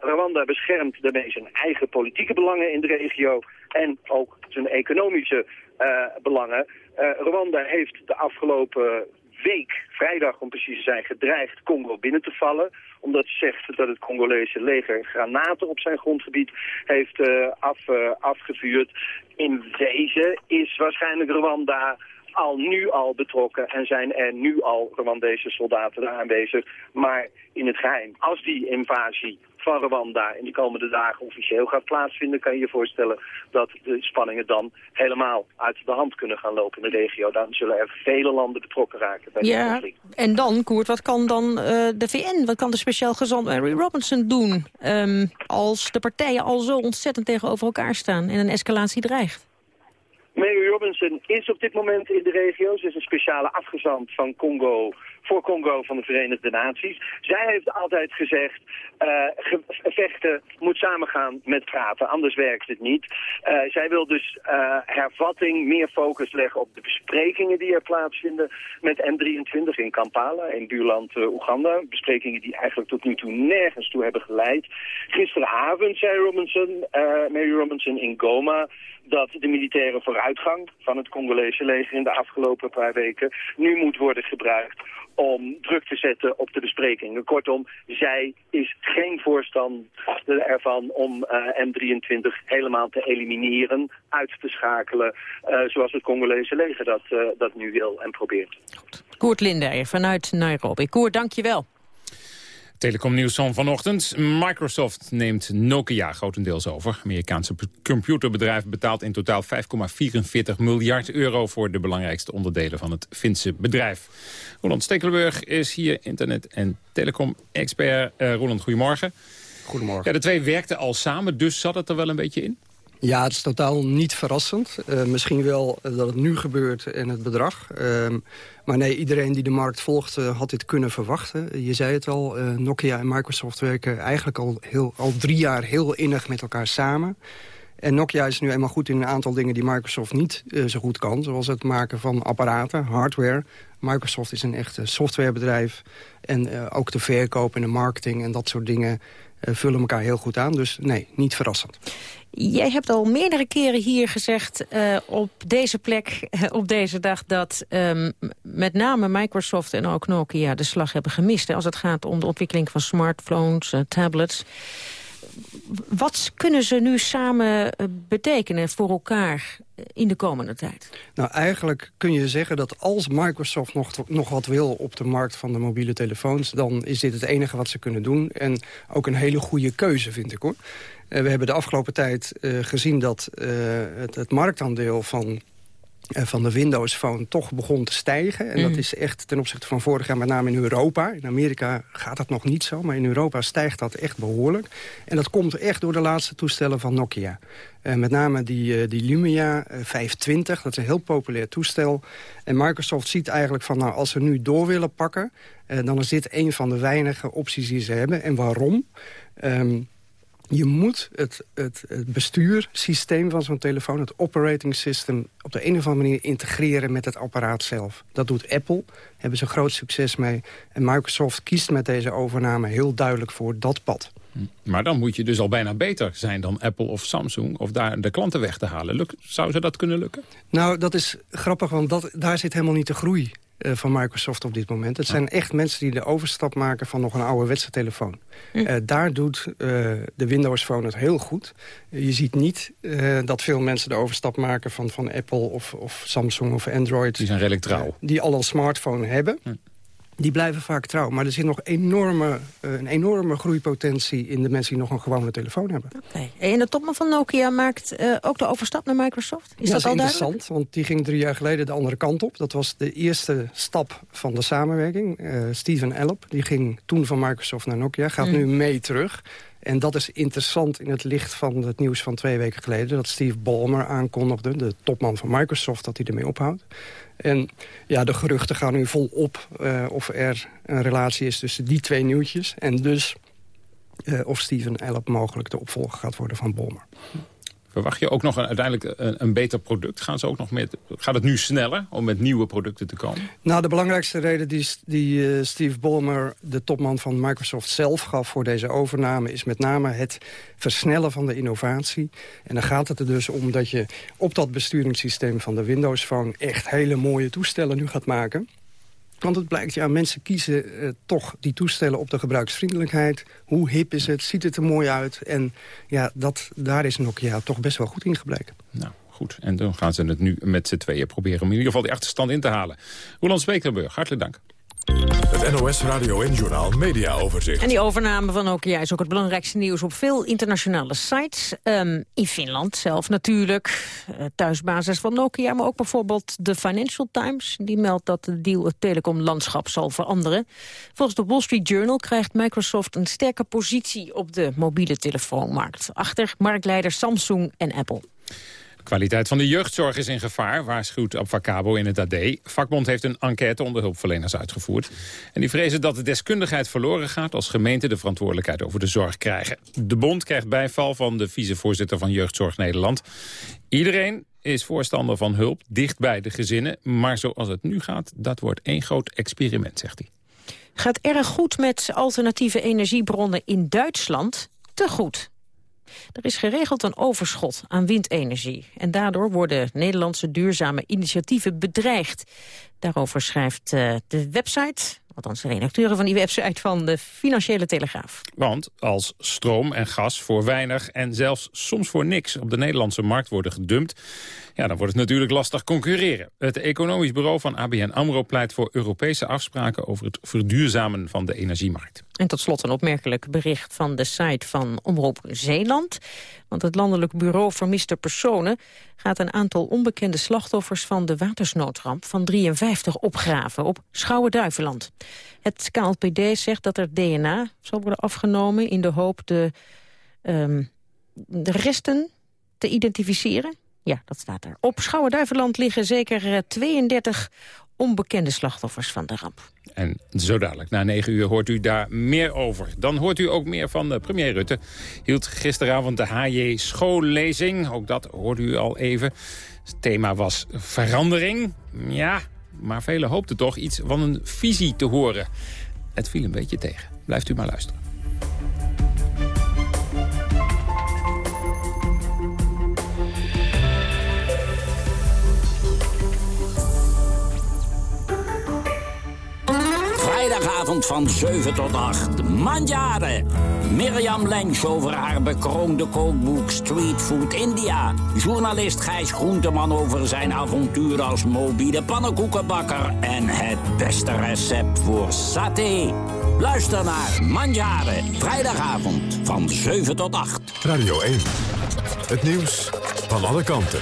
S36: Rwanda beschermt daarmee zijn eigen politieke belangen in de regio en ook zijn economische uh, belangen. Uh, Rwanda heeft de afgelopen week, vrijdag om precies te zijn, gedreigd Congo binnen te vallen. Omdat ze zegt dat het Congolese leger granaten op zijn grondgebied heeft af, uh, afgevuurd. In wezen is waarschijnlijk Rwanda al nu al betrokken en zijn er nu al Rwandese soldaten aanwezig, maar in het geheim. Als die invasie van Rwanda in de komende dagen officieel gaat plaatsvinden, kan je je voorstellen dat de spanningen dan helemaal uit de hand kunnen gaan lopen in de regio. Dan zullen er vele landen betrokken raken bij
S3: ja,
S36: dit conflict.
S3: En dan, Koert, wat kan dan uh, de VN, wat kan de speciaal gezant Mary Robinson doen um, als de partijen al zo ontzettend tegenover elkaar staan en een escalatie dreigt?
S36: Mary Robinson is op dit moment in de regio. Ze is een speciale afgezant van Congo, voor Congo van de Verenigde Naties. Zij heeft altijd gezegd, uh, vechten moet samengaan met praten, anders werkt het niet. Uh, zij wil dus uh, hervatting, meer focus leggen op de besprekingen die er plaatsvinden met M23 in Kampala, in buurland Oeganda. Besprekingen die eigenlijk tot nu toe nergens toe hebben geleid. Gisteravond zei Robinson, Mary Robinson in Goma, dat de militaire vooruitgang van het Congolese leger in de afgelopen paar weken nu moet worden gebruikt om druk te zetten op de besprekingen. Kortom, zij is geen voorstander ervan om uh, M23 helemaal te elimineren, uit te schakelen, uh, zoals het Congolese leger dat, uh, dat nu wil en probeert.
S3: Goed. Koert Linder vanuit Nairobi. Koert, dank je wel.
S2: Telecomnieuws van vanochtend. Microsoft neemt Nokia grotendeels over. Amerikaanse computerbedrijf betaalt in totaal 5,44 miljard euro... voor de belangrijkste onderdelen van het Finse bedrijf. Roland Stekelenburg is hier internet- en telecom-expert. Uh, Roland, goedemorgen.
S37: Goedemorgen.
S2: Ja, de twee werkten al samen, dus zat het er wel een beetje in?
S37: Ja, het is totaal niet verrassend. Uh, misschien wel dat het nu gebeurt in het bedrag. Uh, maar nee, iedereen die de markt volgt uh, had dit kunnen verwachten. Je zei het al, Nokia en Microsoft werken eigenlijk al, heel, al drie jaar heel innig met elkaar samen. En Nokia is nu eenmaal goed in een aantal dingen die Microsoft niet zo goed kan. Zoals het maken van apparaten, hardware. Microsoft is een echt softwarebedrijf. En ook de verkoop en de marketing en dat soort dingen vullen elkaar heel goed aan. Dus nee, niet verrassend.
S3: Jij hebt al meerdere keren hier gezegd uh, op deze plek, op deze dag... dat um, met name Microsoft en ook Nokia de slag hebben gemist... Als het gaat om de ontwikkeling van smartphones, uh, tablets. Wat kunnen ze nu samen betekenen voor elkaar in de komende tijd?
S37: Nou, eigenlijk kun je zeggen dat als Microsoft nog, nog wat wil op de markt van de mobiele telefoons... dan is dit het enige wat ze kunnen doen. En ook een hele goede keuze, vind ik hoor. Uh, we hebben de afgelopen tijd uh, gezien dat uh, het, het marktaandeel van van de Windows Phone toch begon te stijgen. En mm. dat is echt ten opzichte van vorig jaar, met name in Europa. In Amerika gaat dat nog niet zo, maar in Europa stijgt dat echt behoorlijk. En dat komt echt door de laatste toestellen van Nokia. Uh, met name die, uh, die Lumia 520, dat is een heel populair toestel. En Microsoft ziet eigenlijk van, nou, als ze nu door willen pakken... Dan is dit een van de weinige opties die ze hebben. En waarom? Um, je moet het, het, het bestuursysteem van zo'n telefoon, het operating system... op de een of andere manier integreren met het apparaat zelf. Dat doet Apple, hebben ze groot succes mee. En Microsoft kiest met deze overname heel duidelijk voor dat pad.
S2: Maar dan moet je dus al bijna beter zijn dan Apple of Samsung... of daar de klanten weg te halen. Luk, zou ze dat kunnen lukken?
S37: Nou, dat is grappig, want dat, daar zit helemaal niet de groei van Microsoft op dit moment. Het zijn echt mensen die de overstap maken van nog een ouderwetse telefoon. Uh, daar doet uh, de Windows Phone het heel goed. je ziet niet dat veel mensen de overstap maken van, van Apple of, of Samsung of Android.
S2: Die zijn redelijk trouw.
S37: die al een smartphone hebben die blijven vaak trouw. Maar er zit nog enorme, uh, een enorme groeipotentie in de mensen die nog een gewone telefoon hebben.
S3: Oké. En de topman van Nokia maakt uh, ook de overstap naar Microsoft? Is
S37: ja,
S3: dat,
S37: dat
S3: al
S37: interessant, want die ging drie jaar geleden de andere kant op. Dat was de eerste stap van de samenwerking. Uh, Steven Elop, die ging toen van Microsoft naar Nokia, gaat mm. nu mee terug. En dat is interessant in het licht van het nieuws van twee weken geleden... dat Steve Ballmer aankondigde, de topman van Microsoft, dat hij ermee ophoudt. En ja, de geruchten gaan nu volop uh, of er een relatie is tussen die twee nieuwtjes. En dus uh, of Steven Elop mogelijk de opvolger gaat worden van Ballmer.
S2: Verwacht je ook nog een, uiteindelijk een, beter product? Gaan ze ook nog met, gaat het nu sneller om met nieuwe producten te komen?
S37: Nou, de belangrijkste reden die, die uh, Steve Ballmer, de topman van Microsoft zelf gaf voor deze overname... is met name het versnellen van de innovatie. En dan gaat het er dus om dat je op dat besturingssysteem van de Windows Phone... echt hele mooie toestellen nu gaat maken. Want het blijkt, ja, mensen kiezen uh, toch die toestellen op de gebruiksvriendelijkheid. Hoe hip is het? Ziet het er mooi uit? En ja, dat, daar is Nokia toch best wel goed in gebleken.
S2: Nou, goed. En dan gaan ze het nu met z'n tweeën proberen... om in ieder geval die achterstand in te halen. Roland Spekerburg, hartelijk dank.
S34: Het NOS Radio en Journal Media Overzicht.
S3: En die overname van Nokia is ook het belangrijkste nieuws op veel internationale sites. Um, in Finland zelf natuurlijk, uh, thuisbasis van Nokia, maar ook bijvoorbeeld de Financial Times. Die meldt dat de deal het telecomlandschap zal veranderen. Volgens de Wall Street Journal krijgt Microsoft een sterke positie op de mobiele telefoonmarkt. Achter marktleiders Samsung en Apple
S2: kwaliteit van de jeugdzorg is in gevaar, waarschuwt Abfacabo in het AD. Vakbond heeft een enquête onder hulpverleners uitgevoerd. En die vrezen dat de deskundigheid verloren gaat... als gemeenten de verantwoordelijkheid over de zorg krijgen. De bond krijgt bijval van de vicevoorzitter van Jeugdzorg Nederland. Iedereen is voorstander van hulp, dicht bij de gezinnen. Maar zoals het nu gaat, dat wordt één groot experiment, zegt hij.
S3: Gaat erg goed met alternatieve energiebronnen in Duitsland. Te goed, er is geregeld een overschot aan windenergie. En daardoor worden Nederlandse duurzame initiatieven bedreigd. Daarover schrijft uh, de website althans de redacteuren van die website van de Financiële Telegraaf.
S2: Want als stroom en gas voor weinig en zelfs soms voor niks op de Nederlandse markt worden gedumpt, ja, dan wordt het natuurlijk lastig concurreren. Het economisch bureau van ABN AMRO pleit voor Europese afspraken over het verduurzamen van de energiemarkt.
S3: En tot slot een opmerkelijk bericht van de site van Omroep Zeeland. Want het Landelijk Bureau Vermiste Personen gaat een aantal onbekende slachtoffers van de watersnoodramp van 53 opgraven op Schouwen-Duiveland. Het KLPD zegt dat er DNA zal worden afgenomen in de hoop de, um, de resten te identificeren. Ja, dat staat er. Op Schouwen-Duiveland liggen zeker 32 onbekende slachtoffers van de ramp.
S2: En zo dadelijk, na negen uur, hoort u daar meer over. Dan hoort u ook meer van de premier Rutte. Hield gisteravond de HJ schoollezing. Ook dat hoorde u al even. Het thema was verandering. Ja, maar velen hoopten toch iets van een visie te horen. Het viel een beetje tegen. Blijft u maar luisteren.
S38: Van 7 tot 8. Mandjaren. Mirjam Lensch over haar bekroonde kookboek Street Food India. Journalist Gijs Groenteman over zijn avontuur als mobiele pannenkoekenbakker. En het beste recept voor saté. Luister naar Mandjaren. Vrijdagavond van 7 tot 8.
S34: Radio 1. Het nieuws van alle kanten.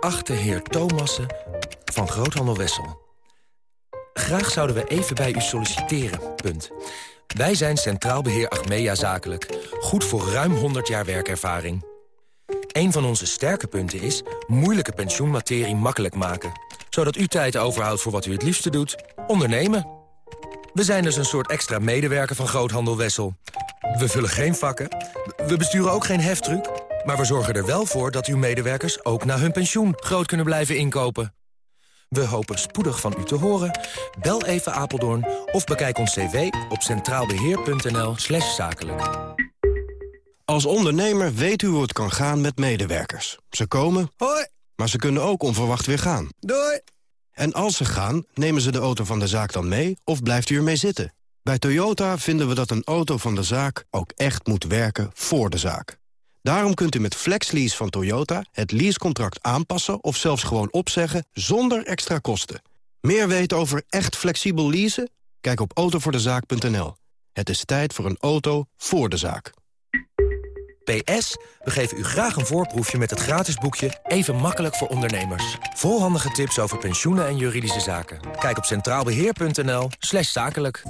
S39: Geachte heer Thomassen van Groothandel Wessel. Graag zouden we even bij u solliciteren, punt. Wij zijn Centraal Beheer Achmea Zakelijk. Goed voor ruim 100 jaar werkervaring. Een van onze sterke punten is moeilijke pensioenmaterie makkelijk maken. Zodat u tijd overhoudt voor wat u het liefste doet, ondernemen. We zijn dus een soort extra medewerker van Groothandel Wessel. We vullen geen vakken, we besturen ook geen heftruck... maar we zorgen er wel voor dat uw medewerkers ook na hun pensioen groot kunnen blijven inkopen. We hopen spoedig van u te horen. Bel even Apeldoorn of bekijk ons cv op centraalbeheer.nl slash zakelijk.
S40: Als ondernemer weet u hoe het kan gaan met medewerkers. Ze komen, hoi, maar ze kunnen ook onverwacht weer gaan. Doei! En als ze gaan, nemen ze de auto van de zaak dan mee of blijft u ermee zitten? Bij Toyota vinden we dat een auto van de zaak ook echt moet werken voor de zaak. Daarom kunt u met FlexLease van Toyota het leasecontract aanpassen... of zelfs gewoon opzeggen zonder extra kosten. Meer weten over echt flexibel leasen? Kijk op autovoordezaak.nl. Het is tijd voor een auto voor de zaak.
S39: PS, we geven u graag een voorproefje met het gratis boekje Even makkelijk voor ondernemers. Vol handige tips over pensioenen en juridische zaken. Kijk op centraalbeheer.nl zakelijk.